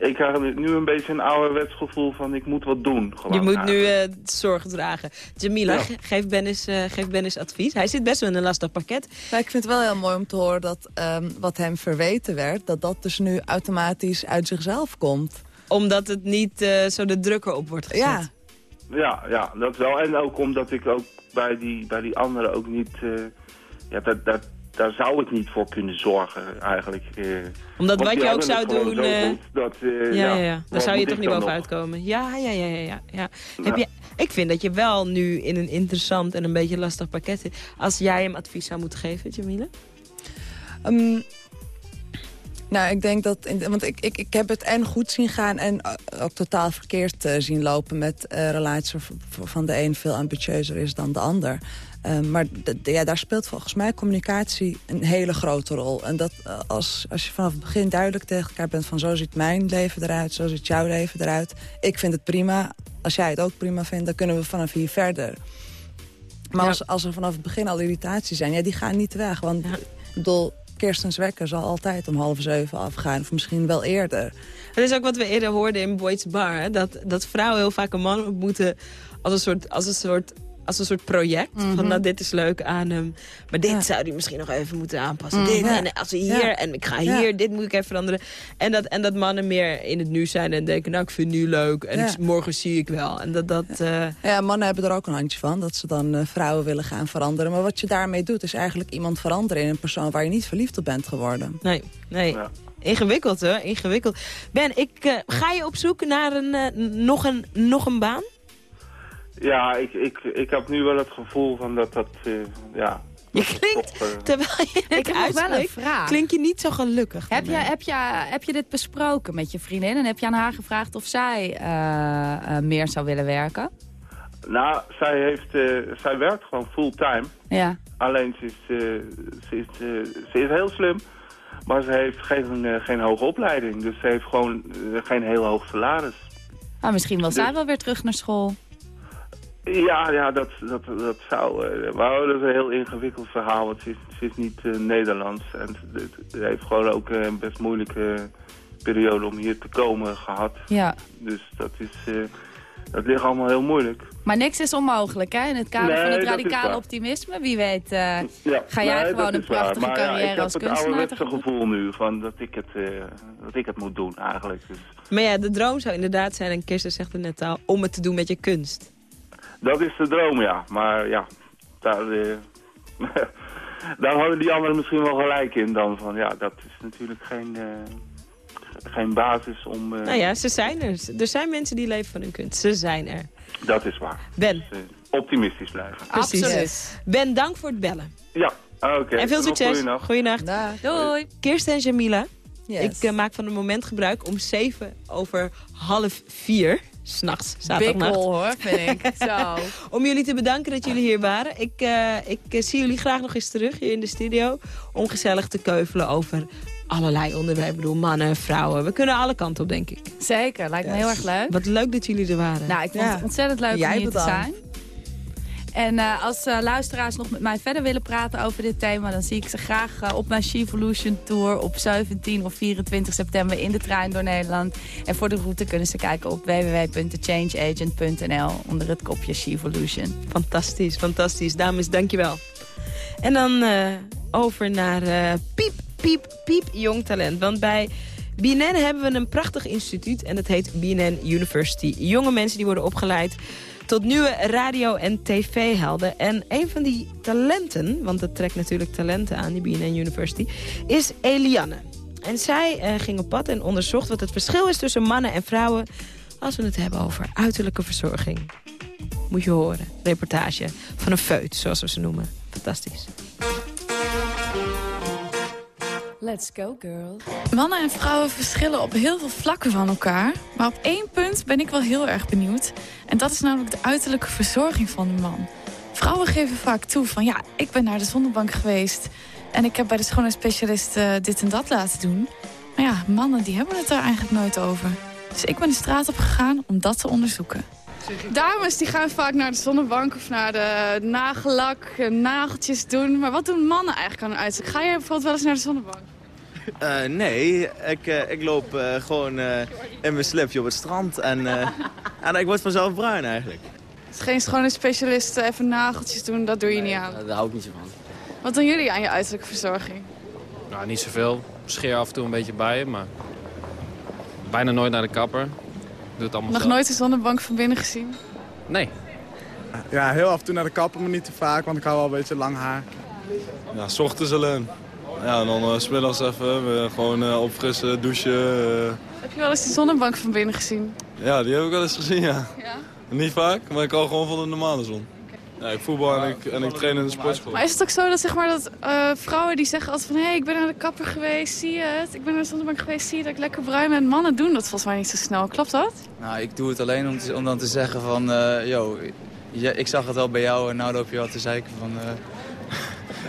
ik krijg nu een beetje een ouderwets gevoel van ik moet wat doen. Gewoon Je moet nu eh, zorg dragen. Jamila, Ja. ge- geef, ben eens, eh, geef Ben eens advies. Hij zit best wel in een lastig pakket. Maar ik vind het wel heel mooi om te horen dat ehm, wat hem verweten werd... dat dat dus nu automatisch uit zichzelf komt. Omdat het niet eh, zo de druk erop wordt gezet. Ja, Ja, ja, dat wel. En ook omdat ik ook bij die, bij die anderen ook niet... eh, ja, dat, dat, daar zou ik niet voor kunnen zorgen eigenlijk. eh. Omdat wat je ook zou doen... zo eh, goed dat, eh, ja, ja, ja. Daar zou je toch niet dan bovenuit nog? komen. Ja, ja, ja, ja. ja, ja. Heb, je, Ik vind dat je wel nu in een interessant en een beetje lastig pakket zit. Als jij hem advies zou moeten geven, Jamila? Ehm, nou, ik denk dat... Want ik, ik, ik heb het en goed zien gaan en ook totaal verkeerd zien lopen... met eh relaties van de een veel ambitieuzer is dan de ander. Ehm, maar ja, daar speelt volgens mij communicatie een hele grote rol. En dat eh, als, als je vanaf het begin duidelijk tegen elkaar bent... van zo ziet mijn leven eruit, zo ziet jouw leven eruit. Ik vind het prima. Als jij het ook prima vindt, dan kunnen we vanaf hier verder. Maar als, als er vanaf het begin al irritaties zijn, ja, die gaan niet weg. Want ik bedoel, zal altijd om half zeven afgaan. Of misschien wel eerder. Dat is ook wat we eerder hoorden in Boyd's Bar. Hè? Dat, dat vrouwen heel vaak een man ontmoeten als een soort, als een soort, als een soort project. Van nou, dit is leuk aan hem. Maar dit zou hij misschien nog even moeten aanpassen. Mm. Dit, en als we hier, Ja. en ik ga Ja. hier, dit moet ik even veranderen. En dat, en dat mannen meer in het nu zijn en denken, nou, ik vind het nu leuk. En Ja. ik- morgen zie ik wel. En dat, dat, eh, Ja, mannen hebben er ook een handje van. Dat ze dan eh, vrouwen willen gaan veranderen. Maar wat je daarmee doet, is eigenlijk iemand veranderen in een persoon waar je niet verliefd op bent geworden. Nee, nee. Ingewikkeld hoor, ingewikkeld. Ben, ik, eh, ga je op zoek naar een, nog, een, nog een baan? Ja, ik, ik, ik heb nu wel het gevoel van dat dat, eh, ja... Je klinkt, eh, terwijl je het Ik wel een vraag. klink je niet zo gelukkig. Heb je, heb, je, heb je dit besproken met je vriendin? En heb je aan haar gevraagd of zij eh, eh, meer zou willen werken? Nou, zij, heeft, eh, zij werkt gewoon fulltime. Ja. Alleen ze is, eh, ze, is, ze is heel slim, maar ze heeft geen, geen hoge opleiding. Dus ze heeft gewoon geen heel hoog salaris. Maar misschien wil zij Dus- wel weer terug naar school. Ja, ja dat, dat, dat zou... eh, maar dat is een heel ingewikkeld verhaal, want ze is, ze is niet eh, Nederlands. En ze, heeft gewoon ook eh, een best moeilijke periode om hier te komen gehad. Ja. Dus dat is... eh, dat ligt allemaal heel moeilijk. Maar niks is onmogelijk, hè? In het kader Nee, van het radicale optimisme. Wie weet eh, Ja, ga jij nee, gewoon een prachtige Maar ja, carrière als Ik heb het kunstenaar ouderwetse gevoel nu van dat ik het, eh, dat ik het moet doen eigenlijk. Dus Maar ja, de droom zou inderdaad zijn, en Kirsten zegt het net al, om het te doen met je kunst. Dat is de droom, ja. Maar ja, daar, eh, daar hadden die anderen misschien wel gelijk in dan. Van ja, dat is natuurlijk geen, eh, geen basis om... eh, Nou ja, ze zijn er. Er zijn mensen die leven van hun kunst. Ze zijn er. Dat is waar. Ben. Dus, optimistisch blijven. Precies. Ben, dank voor het bellen. Ja, oké. En veel succes. goeienacht. Goeienacht. Doei. Kirsten en Jamila. Yes. Ik maak van het moment gebruik om zeven over half vier... S'nachts, zaterdagnacht. Bikkel hoor, vind ik. Zo. Om jullie te bedanken dat jullie hier waren. Ik, eh, ik eh, zie jullie graag nog eens terug hier in de studio. Om gezellig te keuvelen over allerlei onderwerpen. Ik bedoel, mannen, vrouwen. We kunnen alle kanten op, denk ik. Zeker, lijkt me heel erg leuk. Wat leuk dat jullie er waren. Nou, ik vond Ja. het ontzettend leuk Jij om hier te zijn. En eh, als eh, luisteraars nog met mij verder willen praten over dit thema... dan zie ik ze graag eh, op mijn Shevolution Tour op 17 of 24 september in de trein door Nederland. En voor de route kunnen ze kijken op www.thechangeagent.nl onder het kopje Shevolution. Fantastisch, fantastisch. Dames, dankjewel. En dan over naar piep, piep, piep jong talent. Want bij BNN hebben we een prachtig instituut en dat heet BNN University. Jonge mensen die worden opgeleid tot nieuwe radio- en tv-helden. En een van die talenten, want dat trekt natuurlijk talenten aan, die BNN University, is Eliane. En zij eh, ging op pad en onderzocht wat het verschil is tussen mannen en vrouwen... als we het hebben over uiterlijke verzorging. Moet je horen. Reportage van een feut, zoals we ze noemen. Fantastisch. Let's go, girl. Mannen en vrouwen verschillen op heel veel vlakken van elkaar. Maar op één punt ben ik wel heel erg benieuwd. En dat is namelijk de uiterlijke verzorging van de man. Vrouwen geven vaak toe van ja, ik ben naar de zonnebank geweest... en ik heb bij de schoonheidsspecialist eh, dit en dat laten doen. Maar ja, mannen die hebben het daar eigenlijk nooit over. Dus ik ben de straat op gegaan om dat te onderzoeken. Dames die gaan vaak naar de zonnebank of naar de nagellak, eh, nageltjes doen. Maar wat doen mannen eigenlijk aan hun uiterlijk? Ga jij bijvoorbeeld wel eens naar de zonnebank? Eh, nee, ik, eh, ik loop eh, gewoon eh, in mijn slipje op het strand en, eh, en ik word vanzelf bruin eigenlijk. Het is geen schoonheidsspecialist eh, even nageltjes doen, dat doe je niet aan. Daar hou ik niet zo van. Wat doen jullie aan je uiterlijke verzorging? Nou, niet zoveel. Scheer af en toe een beetje bij, maar bijna nooit naar de kapper. Doe het allemaal Nog zelf. nooit de zonnebank van binnen gezien? Nee. Ja, heel af en toe naar de kapper, maar niet te vaak, want ik hou wel een beetje lang haar. Ja, s ochtends alleen. Ja, en dan uh, smiddags even, we gewoon eh, opfrissen, douchen. eh. Heb je wel eens de zonnebank van binnen gezien? ja, die heb ik wel eens gezien, ja. Ja? Niet vaak, maar ik hou gewoon van de normale zon. Ja, ik voetbal en ik, en ik train in de sportschool. Maar is het ook zo dat, zeg maar, dat eh, vrouwen die zeggen altijd van... hé, hey, ik ben naar de kapper geweest, zie je het? Ik ben naar de zonnebank geweest, zie je dat ik lekker bruin ben? Mannen doen dat volgens mij niet zo snel, klopt dat? Nou, ik doe het alleen om, te- om dan te zeggen van... eh yo, ja, ik zag het wel bij jou en nou loop je wat te zeiken van... eh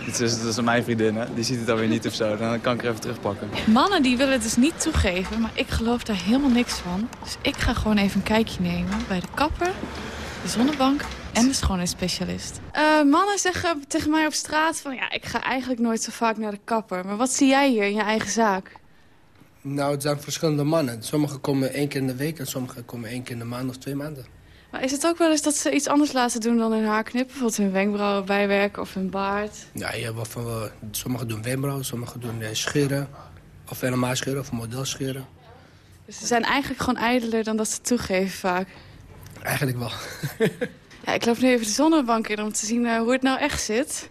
het, is, het is mijn vriendin, hè? Die ziet het dan weer niet of zo. Dan kan ik er even terugpakken. Mannen die willen het dus niet toegeven, maar ik geloof daar helemaal niks van. Dus ik ga gewoon even een kijkje nemen bij de kapper, de zonnebank en de schoonheidsspecialist. Eh, mannen zeggen tegen mij op straat van... ja, ik ga eigenlijk nooit zo vaak naar de kapper. Maar wat zie jij hier in je eigen zaak? Nou, het zijn verschillende mannen. Sommigen komen één keer in de week en sommigen komen één keer in de maand of twee maanden. Maar is het ook wel eens dat ze iets anders laten doen dan hun haar knippen? Bijvoorbeeld hun wenkbrauwen bijwerken of hun baard? Ja, je hebt wel van, eh, sommigen doen wenkbrauwen, sommigen doen eh, scheren. Of helemaal scheren of modelscheren. Dus ze zijn eigenlijk gewoon ijdeler dan dat ze toegeven vaak. Eigenlijk wel. Ja, ik loop nu even de zonnebank in om te zien eh, hoe het nou echt zit.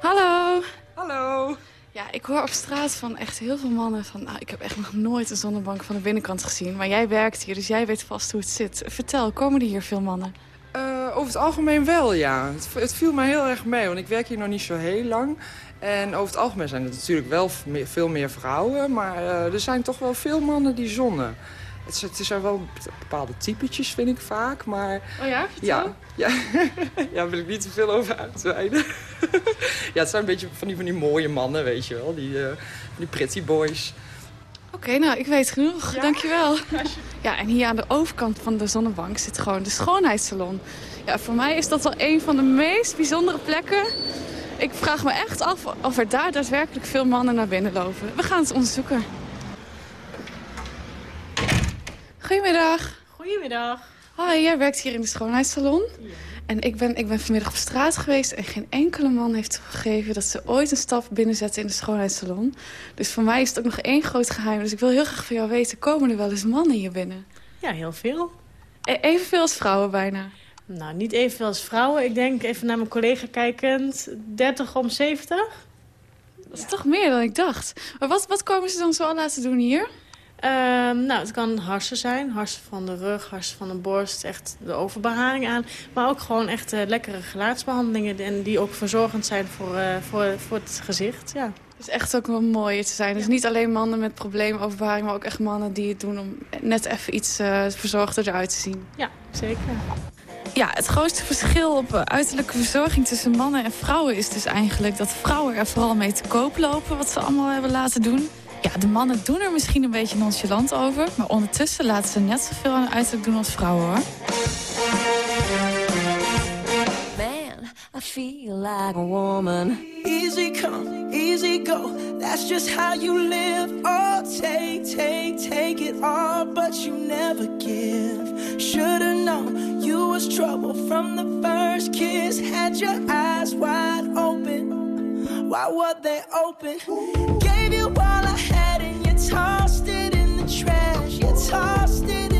Hallo. Hallo. Ja, ik hoor op straat van echt heel veel mannen van... Nou, ik heb echt nog nooit een zonnebank van de binnenkant gezien. Maar jij werkt hier, dus jij weet vast hoe het zit. Vertel, komen er hier veel mannen? Eh, over het algemeen wel, ja. Het, viel mij heel erg mee, want ik werk hier nog niet zo heel lang. En over het algemeen zijn er natuurlijk wel veel meer vrouwen. Maar eh, er zijn toch wel veel mannen die zonnen. Het, zijn wel bepaalde typetjes, vind ik vaak. Maar Oh ja, ja, ja, ja, daar wil ik niet te veel over uitweiden. ja, het zijn een beetje van die, van die mooie mannen, weet je wel. Die, eh, die pretty boys. Oké, nou, ik weet genoeg. Dankjewel. Ja, en hier aan de overkant van de zonnebank zit gewoon de schoonheidssalon. Ja, voor mij is dat wel een van de meest bijzondere plekken. Ik vraag me echt af of er daar daadwerkelijk veel mannen naar binnen lopen. We gaan het onderzoeken. Goedemiddag. Goedemiddag. Hoi, jij werkt hier in de schoonheidssalon. En ik ben, ik ben vanmiddag op straat geweest en geen enkele man heeft toegegeven dat ze ooit een stap binnenzetten in de schoonheidssalon. Dus voor mij is het ook nog één groot geheim. Dus ik wil heel graag van jou weten, komen er wel eens mannen hier binnen? Ja, heel veel. E- evenveel als vrouwen bijna. Nou, niet evenveel als vrouwen. Ik denk even naar mijn collega kijkend, 30 om 70. Dat is toch meer dan ik dacht. Maar wat, wat komen ze dan zo al laten doen hier? Ehm, nou, het kan harsen zijn. Harsen van de rug, harsen van de borst. Echt de overbeharing aan. Maar ook gewoon echt eh, lekkere gelaatsbehandelingen. En die ook verzorgend zijn voor, eh, voor, voor het gezicht. Ja. Het is echt ook wel mooi te zijn. Dus niet alleen mannen met problemen overbeharing, maar ook echt mannen die het doen om net even iets eh verzorgder eruit te zien. ja, zeker. Ja, het grootste verschil op uiterlijke verzorging tussen mannen en vrouwen is dus eigenlijk dat vrouwen er vooral mee te koop lopen, wat ze allemaal hebben laten doen. Ja, de mannen doen er misschien een beetje nonchalant over, maar ondertussen laten ze net zoveel aan uiterlijk doen als vrouwen hoor. Man, I feel like a woman. Easy come, easy go. That's just how you live. Oh, take, take, take it all, but you never give. Should've known you was trouble from the first kiss. Had your eyes wide open. Why were they open? Gave you all I had and you tossed it in the trash. You tossed it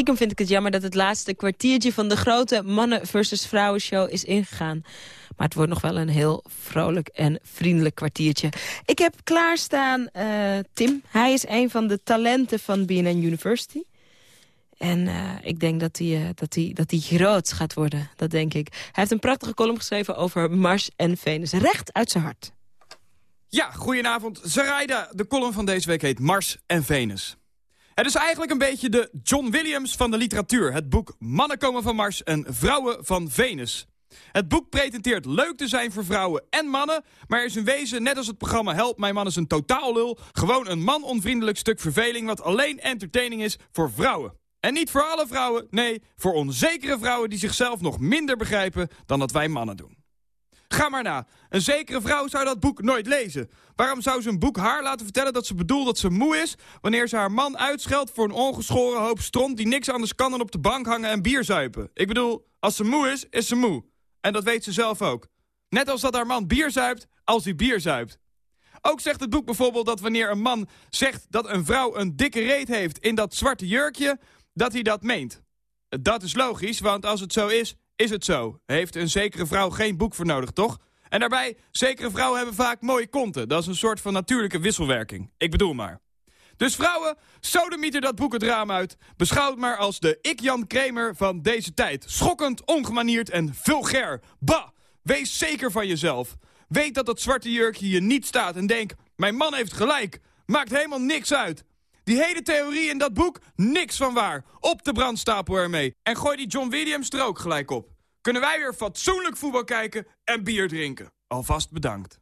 Stiekem vind ik het jammer dat het laatste kwartiertje van de grote mannen versus vrouwen show is ingegaan. Maar het wordt nog wel een heel vrolijk en vriendelijk kwartiertje. Ik heb klaarstaan eh, Tim. Hij is een van de talenten van BNN University. En eh, ik denk dat hij, eh, dat, dat groot gaat worden. Dat denk ik. Hij heeft een prachtige column geschreven over Mars en Venus. Recht uit zijn hart. Ja, goedenavond. Zaraida, de column van deze week heet Mars en Venus. Het is eigenlijk een beetje de John Williams van de literatuur. Het boek Mannen komen van Mars en Vrouwen van Venus. Het boek pretenteert leuk te zijn voor vrouwen en mannen... maar is in wezen, net als het programma Help, Mijn Man is een totaallul... gewoon een man-onvriendelijk stuk verveling... wat alleen entertaining is voor vrouwen. En niet voor alle vrouwen, nee, voor onzekere vrouwen... die zichzelf nog minder begrijpen dan dat wij mannen doen. Ga maar na. Een zekere vrouw zou dat boek nooit lezen. Waarom zou ze een boek haar laten vertellen dat ze bedoelt dat ze moe is... wanneer ze haar man uitscheldt voor een ongeschoren hoop stront... die niks anders kan dan op de bank hangen en bier zuipen? Ik bedoel, als ze moe is, is ze moe. En dat weet ze zelf ook. Net als dat haar man bier zuipt, als hij bier zuipt. Ook zegt het boek bijvoorbeeld dat wanneer een man zegt dat een vrouw een dikke reet heeft in dat zwarte jurkje, dat hij dat meent. Dat is logisch, want als het zo is, is het zo. Heeft een zekere vrouw geen boek voor nodig, toch? En daarbij, zekere vrouwen hebben vaak mooie konten. Dat is een soort van natuurlijke wisselwerking. Ik bedoel maar. Dus vrouwen, sodemieter dat boek het raam uit. Beschouw het maar als de ik-Jan Kramer van deze tijd. Schokkend, ongemanierd en vulgair. Bah, wees zeker van jezelf. Weet dat dat zwarte jurkje je niet staat en denk... mijn man heeft gelijk. Maakt helemaal niks uit. Die hele theorie in dat boek, niks van waar. Op de brandstapel ermee. En gooi die John Williams er ook gelijk op. Kunnen wij weer fatsoenlijk voetbal kijken en bier drinken. Alvast bedankt.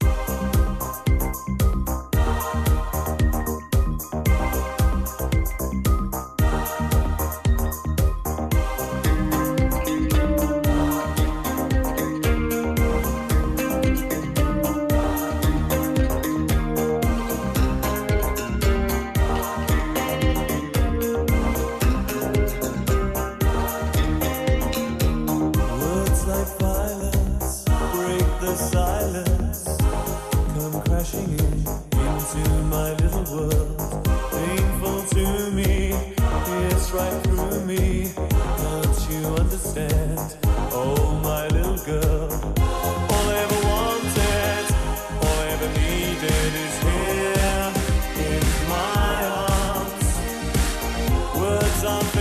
All I ever wanted, all ever needed is here in my arms. Words are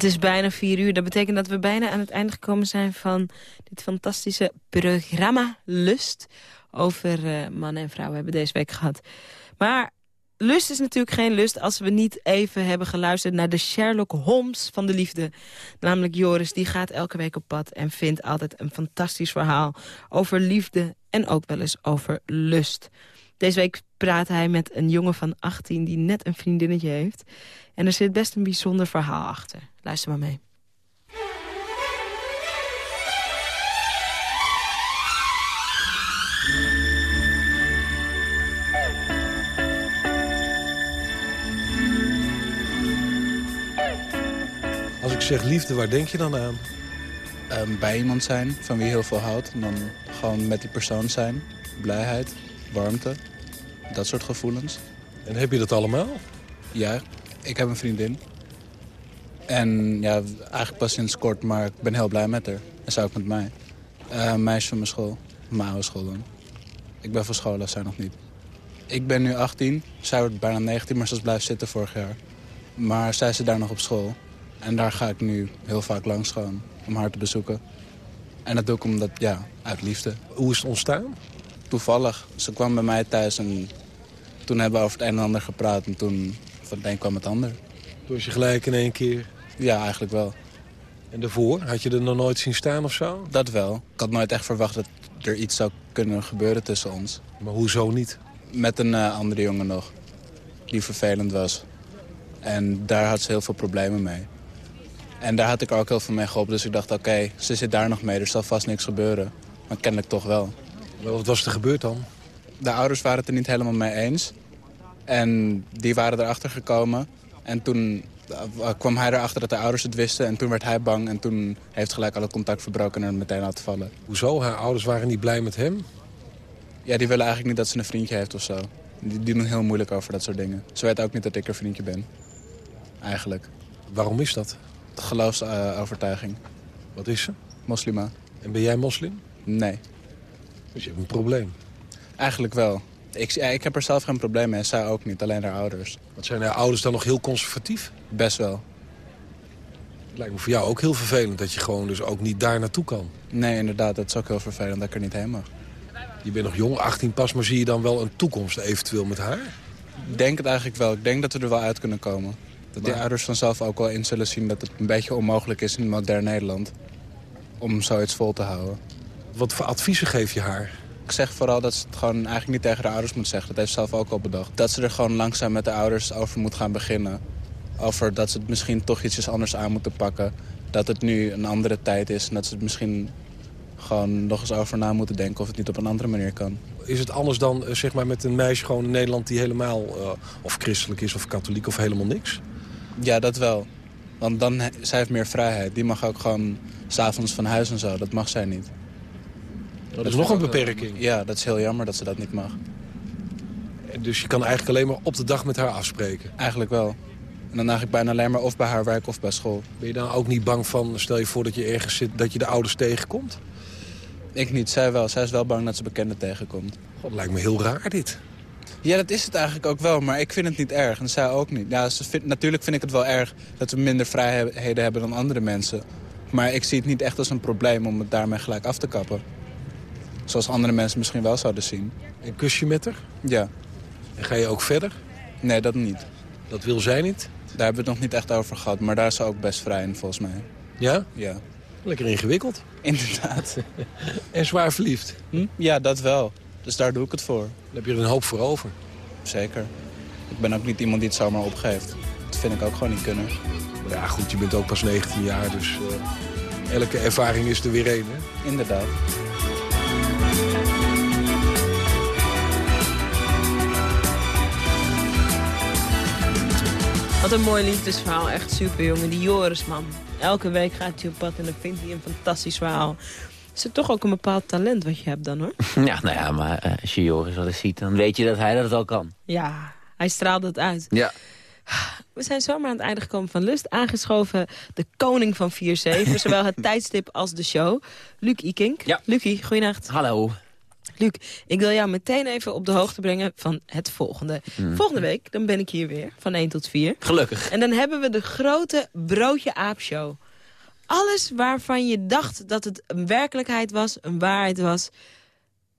Het is bijna vier uur. Dat betekent dat we bijna aan het einde gekomen zijn van dit fantastische programma Lust. Over uh, mannen en vrouwen hebben we deze week gehad. Maar lust is natuurlijk geen lust als we niet even hebben geluisterd naar de Sherlock Holmes van de liefde. Namelijk Joris, die gaat elke week op pad en vindt altijd een fantastisch verhaal over liefde en ook wel eens over lust. Deze week praat hij met een jongen van 18 die net een vriendinnetje heeft. En er zit best een bijzonder verhaal achter. Luister maar mee. Als ik zeg liefde, waar denk je dan aan? Um, bij iemand zijn van wie je heel veel houdt. En dan gewoon met die persoon zijn. Blijheid, warmte, dat soort gevoelens. En heb je dat allemaal? Ja, ik heb een vriendin. En ja, eigenlijk pas sinds kort, maar ik ben heel blij met haar. En zij ook met mij. Uh, een meisje van mijn school. Mijn oude school dan. Ik ben van school, zij nog niet. Ik ben nu 18. Zij wordt bijna 19, maar ze blijven zitten vorig jaar. Maar zij zit daar nog op school. En daar ga ik nu heel vaak langs gaan om haar te bezoeken. En dat doe ik omdat, ja, uit liefde. Hoe is het ontstaan? Toevallig. Ze kwam bij mij thuis en toen hebben we over het een en ander gepraat. En toen van het een kwam het ander. Toen was je gelijk in één keer? Ja, eigenlijk wel. En daarvoor? Had je er nog nooit zien staan of zo? Dat wel. Ik had nooit echt verwacht dat er iets zou kunnen gebeuren tussen ons. Maar hoezo niet? Met een uh, andere jongen nog. Die vervelend was. En daar had ze heel veel problemen mee. En daar had ik ook heel veel mee geholpen. Dus ik dacht, oké, ze zit daar nog mee. Er zal vast niks gebeuren. Maar kennelijk toch wel. Wat was er gebeurd dan? De ouders waren het er niet helemaal mee eens. En die waren erachter gekomen. En toen uh, kwam hij erachter dat de ouders het wisten. En toen werd hij bang. En toen heeft gelijk alle contact verbroken en meteen laten vallen. Hoezo? Haar ouders waren niet blij met hem? Ja, die willen eigenlijk niet dat ze een vriendje heeft of zo. Die, die doen heel moeilijk over dat soort dingen. Ze weten ook niet dat ik een vriendje ben. Eigenlijk. Waarom is dat? Geloofsovertuiging. Wat is ze? Moslima. En ben jij moslim? Nee. Dus je hebt een probleem? Eigenlijk wel. Ik, ik heb er zelf geen probleem mee. Zij ook niet, alleen haar ouders. Wat zijn haar ouders dan nog heel conservatief? Best wel. Het lijkt me voor jou ook heel vervelend dat je gewoon dus ook niet daar naartoe kan. Nee, inderdaad. Dat is ook heel vervelend dat ik er niet heen mag. Je bent nog jong, 18 pas, maar zie je dan wel een toekomst eventueel met haar? Ik denk het eigenlijk wel. Ik denk dat we er wel uit kunnen komen. Dat die ouders vanzelf ook wel in zullen zien dat het een beetje onmogelijk is in modern Nederland. Om zoiets vol te houden. Wat voor adviezen geef je haar? Ik zeg vooral dat ze het gewoon eigenlijk niet tegen de ouders moet zeggen. Dat heeft ze zelf ook al bedacht. Dat ze er gewoon langzaam met de ouders over moet gaan beginnen. Over dat ze het misschien toch iets anders aan moeten pakken. Dat het nu een andere tijd is. En dat ze het misschien gewoon nog eens over na moeten denken of het niet op een andere manier kan. Is het anders dan zeg maar, met een meisje gewoon in Nederland die helemaal uh, of christelijk is of katholiek of helemaal niks? Ja, dat wel. Want dan, zij heeft meer vrijheid. Die mag ook gewoon s'avonds van huis en zo. Dat mag zij niet. Dat is nog een beperking. Ja, dat is heel jammer dat ze dat niet mag. Dus je kan eigenlijk alleen maar op de dag met haar afspreken? Eigenlijk wel. En dan eigenlijk bijna alleen maar of bij haar werk of bij school. Ben je dan ook niet bang van, stel je voor dat je ergens zit, dat je de ouders tegenkomt? Ik niet, zij wel. Zij is wel bang dat ze bekenden tegenkomt. God, lijkt me heel raar dit. Ja, dat is het eigenlijk ook wel, maar ik vind het niet erg. En zij ook niet. Ja, ze natuurlijk vind ik het wel erg dat we minder vrijheden hebben dan andere mensen. Maar ik zie het niet echt als een probleem om het daarmee gelijk af te kappen. Zoals andere mensen misschien wel zouden zien. En kus je met haar? Ja. En ga je ook verder? Nee, dat niet. Dat wil zij niet? Daar hebben we het nog niet echt over gehad, maar daar is ze ook best vrij in volgens mij. Ja? Ja. Lekker ingewikkeld. Inderdaad. en zwaar verliefd? Hm? Ja, dat wel. Dus daar doe ik het voor. Daar heb je er een hoop voor over. Zeker. Ik ben ook niet iemand die het zomaar opgeeft. Dat vind ik ook gewoon niet kunnen. Ja goed, je bent ook pas 19 jaar, dus uh, elke ervaring is er weer één, hè? Inderdaad. Wat een mooi liefdesverhaal. Echt super, jongen. Die Joris, man. Elke week gaat hij op pad en dan vindt hij een fantastisch verhaal. Is het toch ook een bepaald talent wat je hebt dan, hoor? Ja, nou ja, maar uh, als je Joris wel eens ziet, dan weet je dat hij dat al kan. Ja, hij straalt het uit. Ja. We zijn zomaar aan het einde gekomen van Lust. Aangeschoven de koning van 4-7. zowel het tijdstip als de show. Luc Ikink. Ja. Lucie, goeienacht. Hallo. Luc, ik wil jou meteen even op de hoogte brengen van het volgende. Hmm. Volgende week, dan ben ik hier weer, van 1 tot 4. Gelukkig. En dan hebben we de grote Broodje Aap Show. Alles waarvan je dacht dat het een werkelijkheid was, een waarheid was...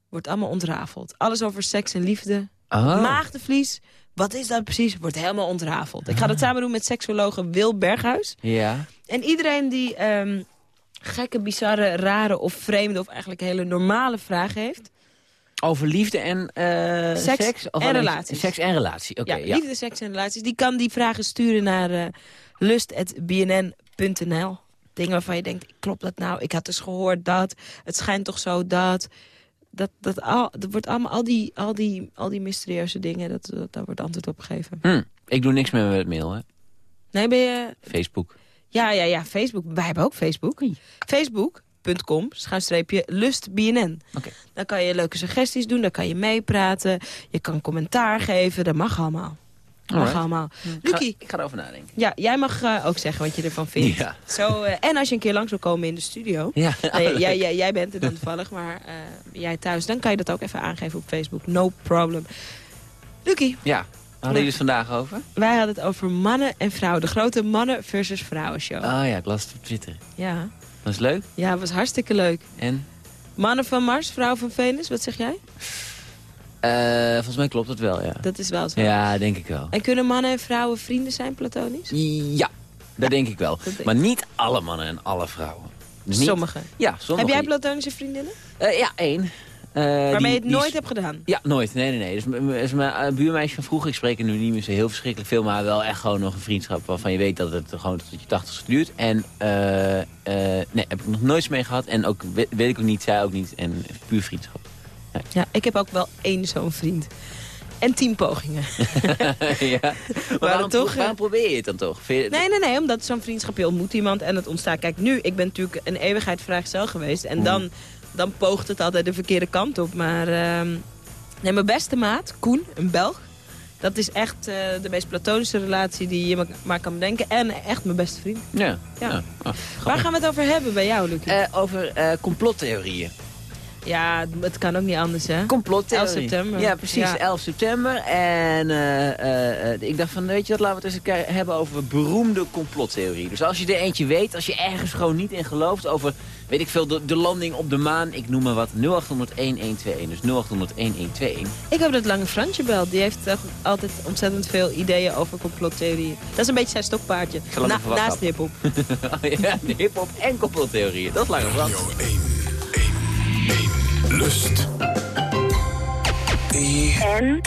wordt allemaal ontrafeld. Alles over seks en liefde, Oh. maagdenvlies... Wat is dat precies? Wordt helemaal ontrafeld. Ik ga dat samen doen met seksologe Wil Berghuis. Ja. En iedereen die ehm, gekke, bizarre, rare of vreemde... of eigenlijk hele normale vragen heeft... Over liefde en eh, Seks seks? en relaties. Seks en relatie, oké. ja, ja. liefde, seks en relaties. Die kan die vragen sturen naar eh lust.bnn.nl. Dingen waarvan je denkt, klopt dat nou? Ik had dus gehoord dat. Het schijnt toch zo dat. Dat, dat, al, dat wordt allemaal, al die, al die, al die mysterieuze dingen, dat, dat, daar wordt antwoord op gegeven. Hm, ik doe niks meer met mail, hè. Nee, ben je... Facebook. Ja, ja, ja, Facebook. Wij hebben ook Facebook. Facebook.com, schuinstreepje, lustbnn. Dan kan je leuke suggesties doen, dan kan je meepraten. Je kan commentaar geven, dat mag allemaal. Mag allemaal. Hm. Ik ga, ik ga erover nadenken. ja, jij mag eh, ook zeggen wat je ervan vindt. Ja. Zo, eh, en als je een keer langs wil komen in de studio. Ja. Nou, jij, jij, jij, bent er dan toevallig, maar eh, jij thuis. Dan kan je dat ook even aangeven op Facebook. No problem. Lucie, Ja. Waar hadden jullie het vandaag over? wij hadden het over mannen en vrouwen. De grote mannen versus vrouwen show. Oh ja, ik las het op Twitter. Ja. Dat is leuk. ja, het was hartstikke leuk. En? Mannen van Mars, vrouwen van Venus, wat zeg jij? Eh, volgens mij klopt het wel, ja. Dat is wel zo. Ja, denk ik wel. En kunnen mannen en vrouwen vrienden zijn, platonisch? Ja, dat denk ik wel. denk Maar niet alle mannen en alle vrouwen. Dus niet- Sommige. Ja, sommige. Heb jij platonische vriendinnen? Eh, ja, één. Eh, Waarmee die- je het nooit hebt gedaan? Ja, nooit. Nee, nee, nee. Dus mijn buurmeisje van vroeger. Ik spreek er nu niet meer zo heel verschrikkelijk veel. Maar wel echt gewoon nog een vriendschap waarvan je weet dat het gewoon tot je tachtigste duurt. En nee, heb ik nog nooit mee gehad. En ook weet, weet ik ook niet, zij ook niet. En puur vriendschap. Ja, ik heb ook wel één zo'n vriend. En tien pogingen. ja. Maar waarom, toch, waarom probeer je het dan toch? Je- Nee, nee, nee, omdat zo'n vriendschap, je ontmoet iemand en het ontstaat. Kijk, nu, ik ben natuurlijk een eeuwigheid vrijgezel geweest. En Mm. dan, dan poogt het altijd de verkeerde kant op. Maar ehm, nee, mijn beste maat, Koen, een Belg. Dat is echt eh, de meest platonische relatie die je ma- maar kan bedenken. En echt mijn beste vriend. Ja. Ja. ja. Oh, Waar gaan we het over hebben bij jou, Lucie? Eh, over eh, complottheorieën. Ja, het kan ook niet anders, hè? Complottheorie. 11 september. Ja, precies. Ja. 11 september. En eh, eh, ik dacht van, weet je wat, laten we het eens een keer hebben over beroemde complottheorieën. Dus als je er eentje weet, als je ergens gewoon niet in gelooft over, weet ik veel, de, de landing op de maan. Ik noem maar wat, 0800 1121. Dus 0800 1121. Ik heb dat lange Fransje belt. Die heeft toch altijd ontzettend veel ideeën over complottheorieën. Dat is een beetje zijn stokpaardje. Na- naast hiphop. Oh ja, de hip-hop en complottheorieën. Dat is lange Frans. Lust. En?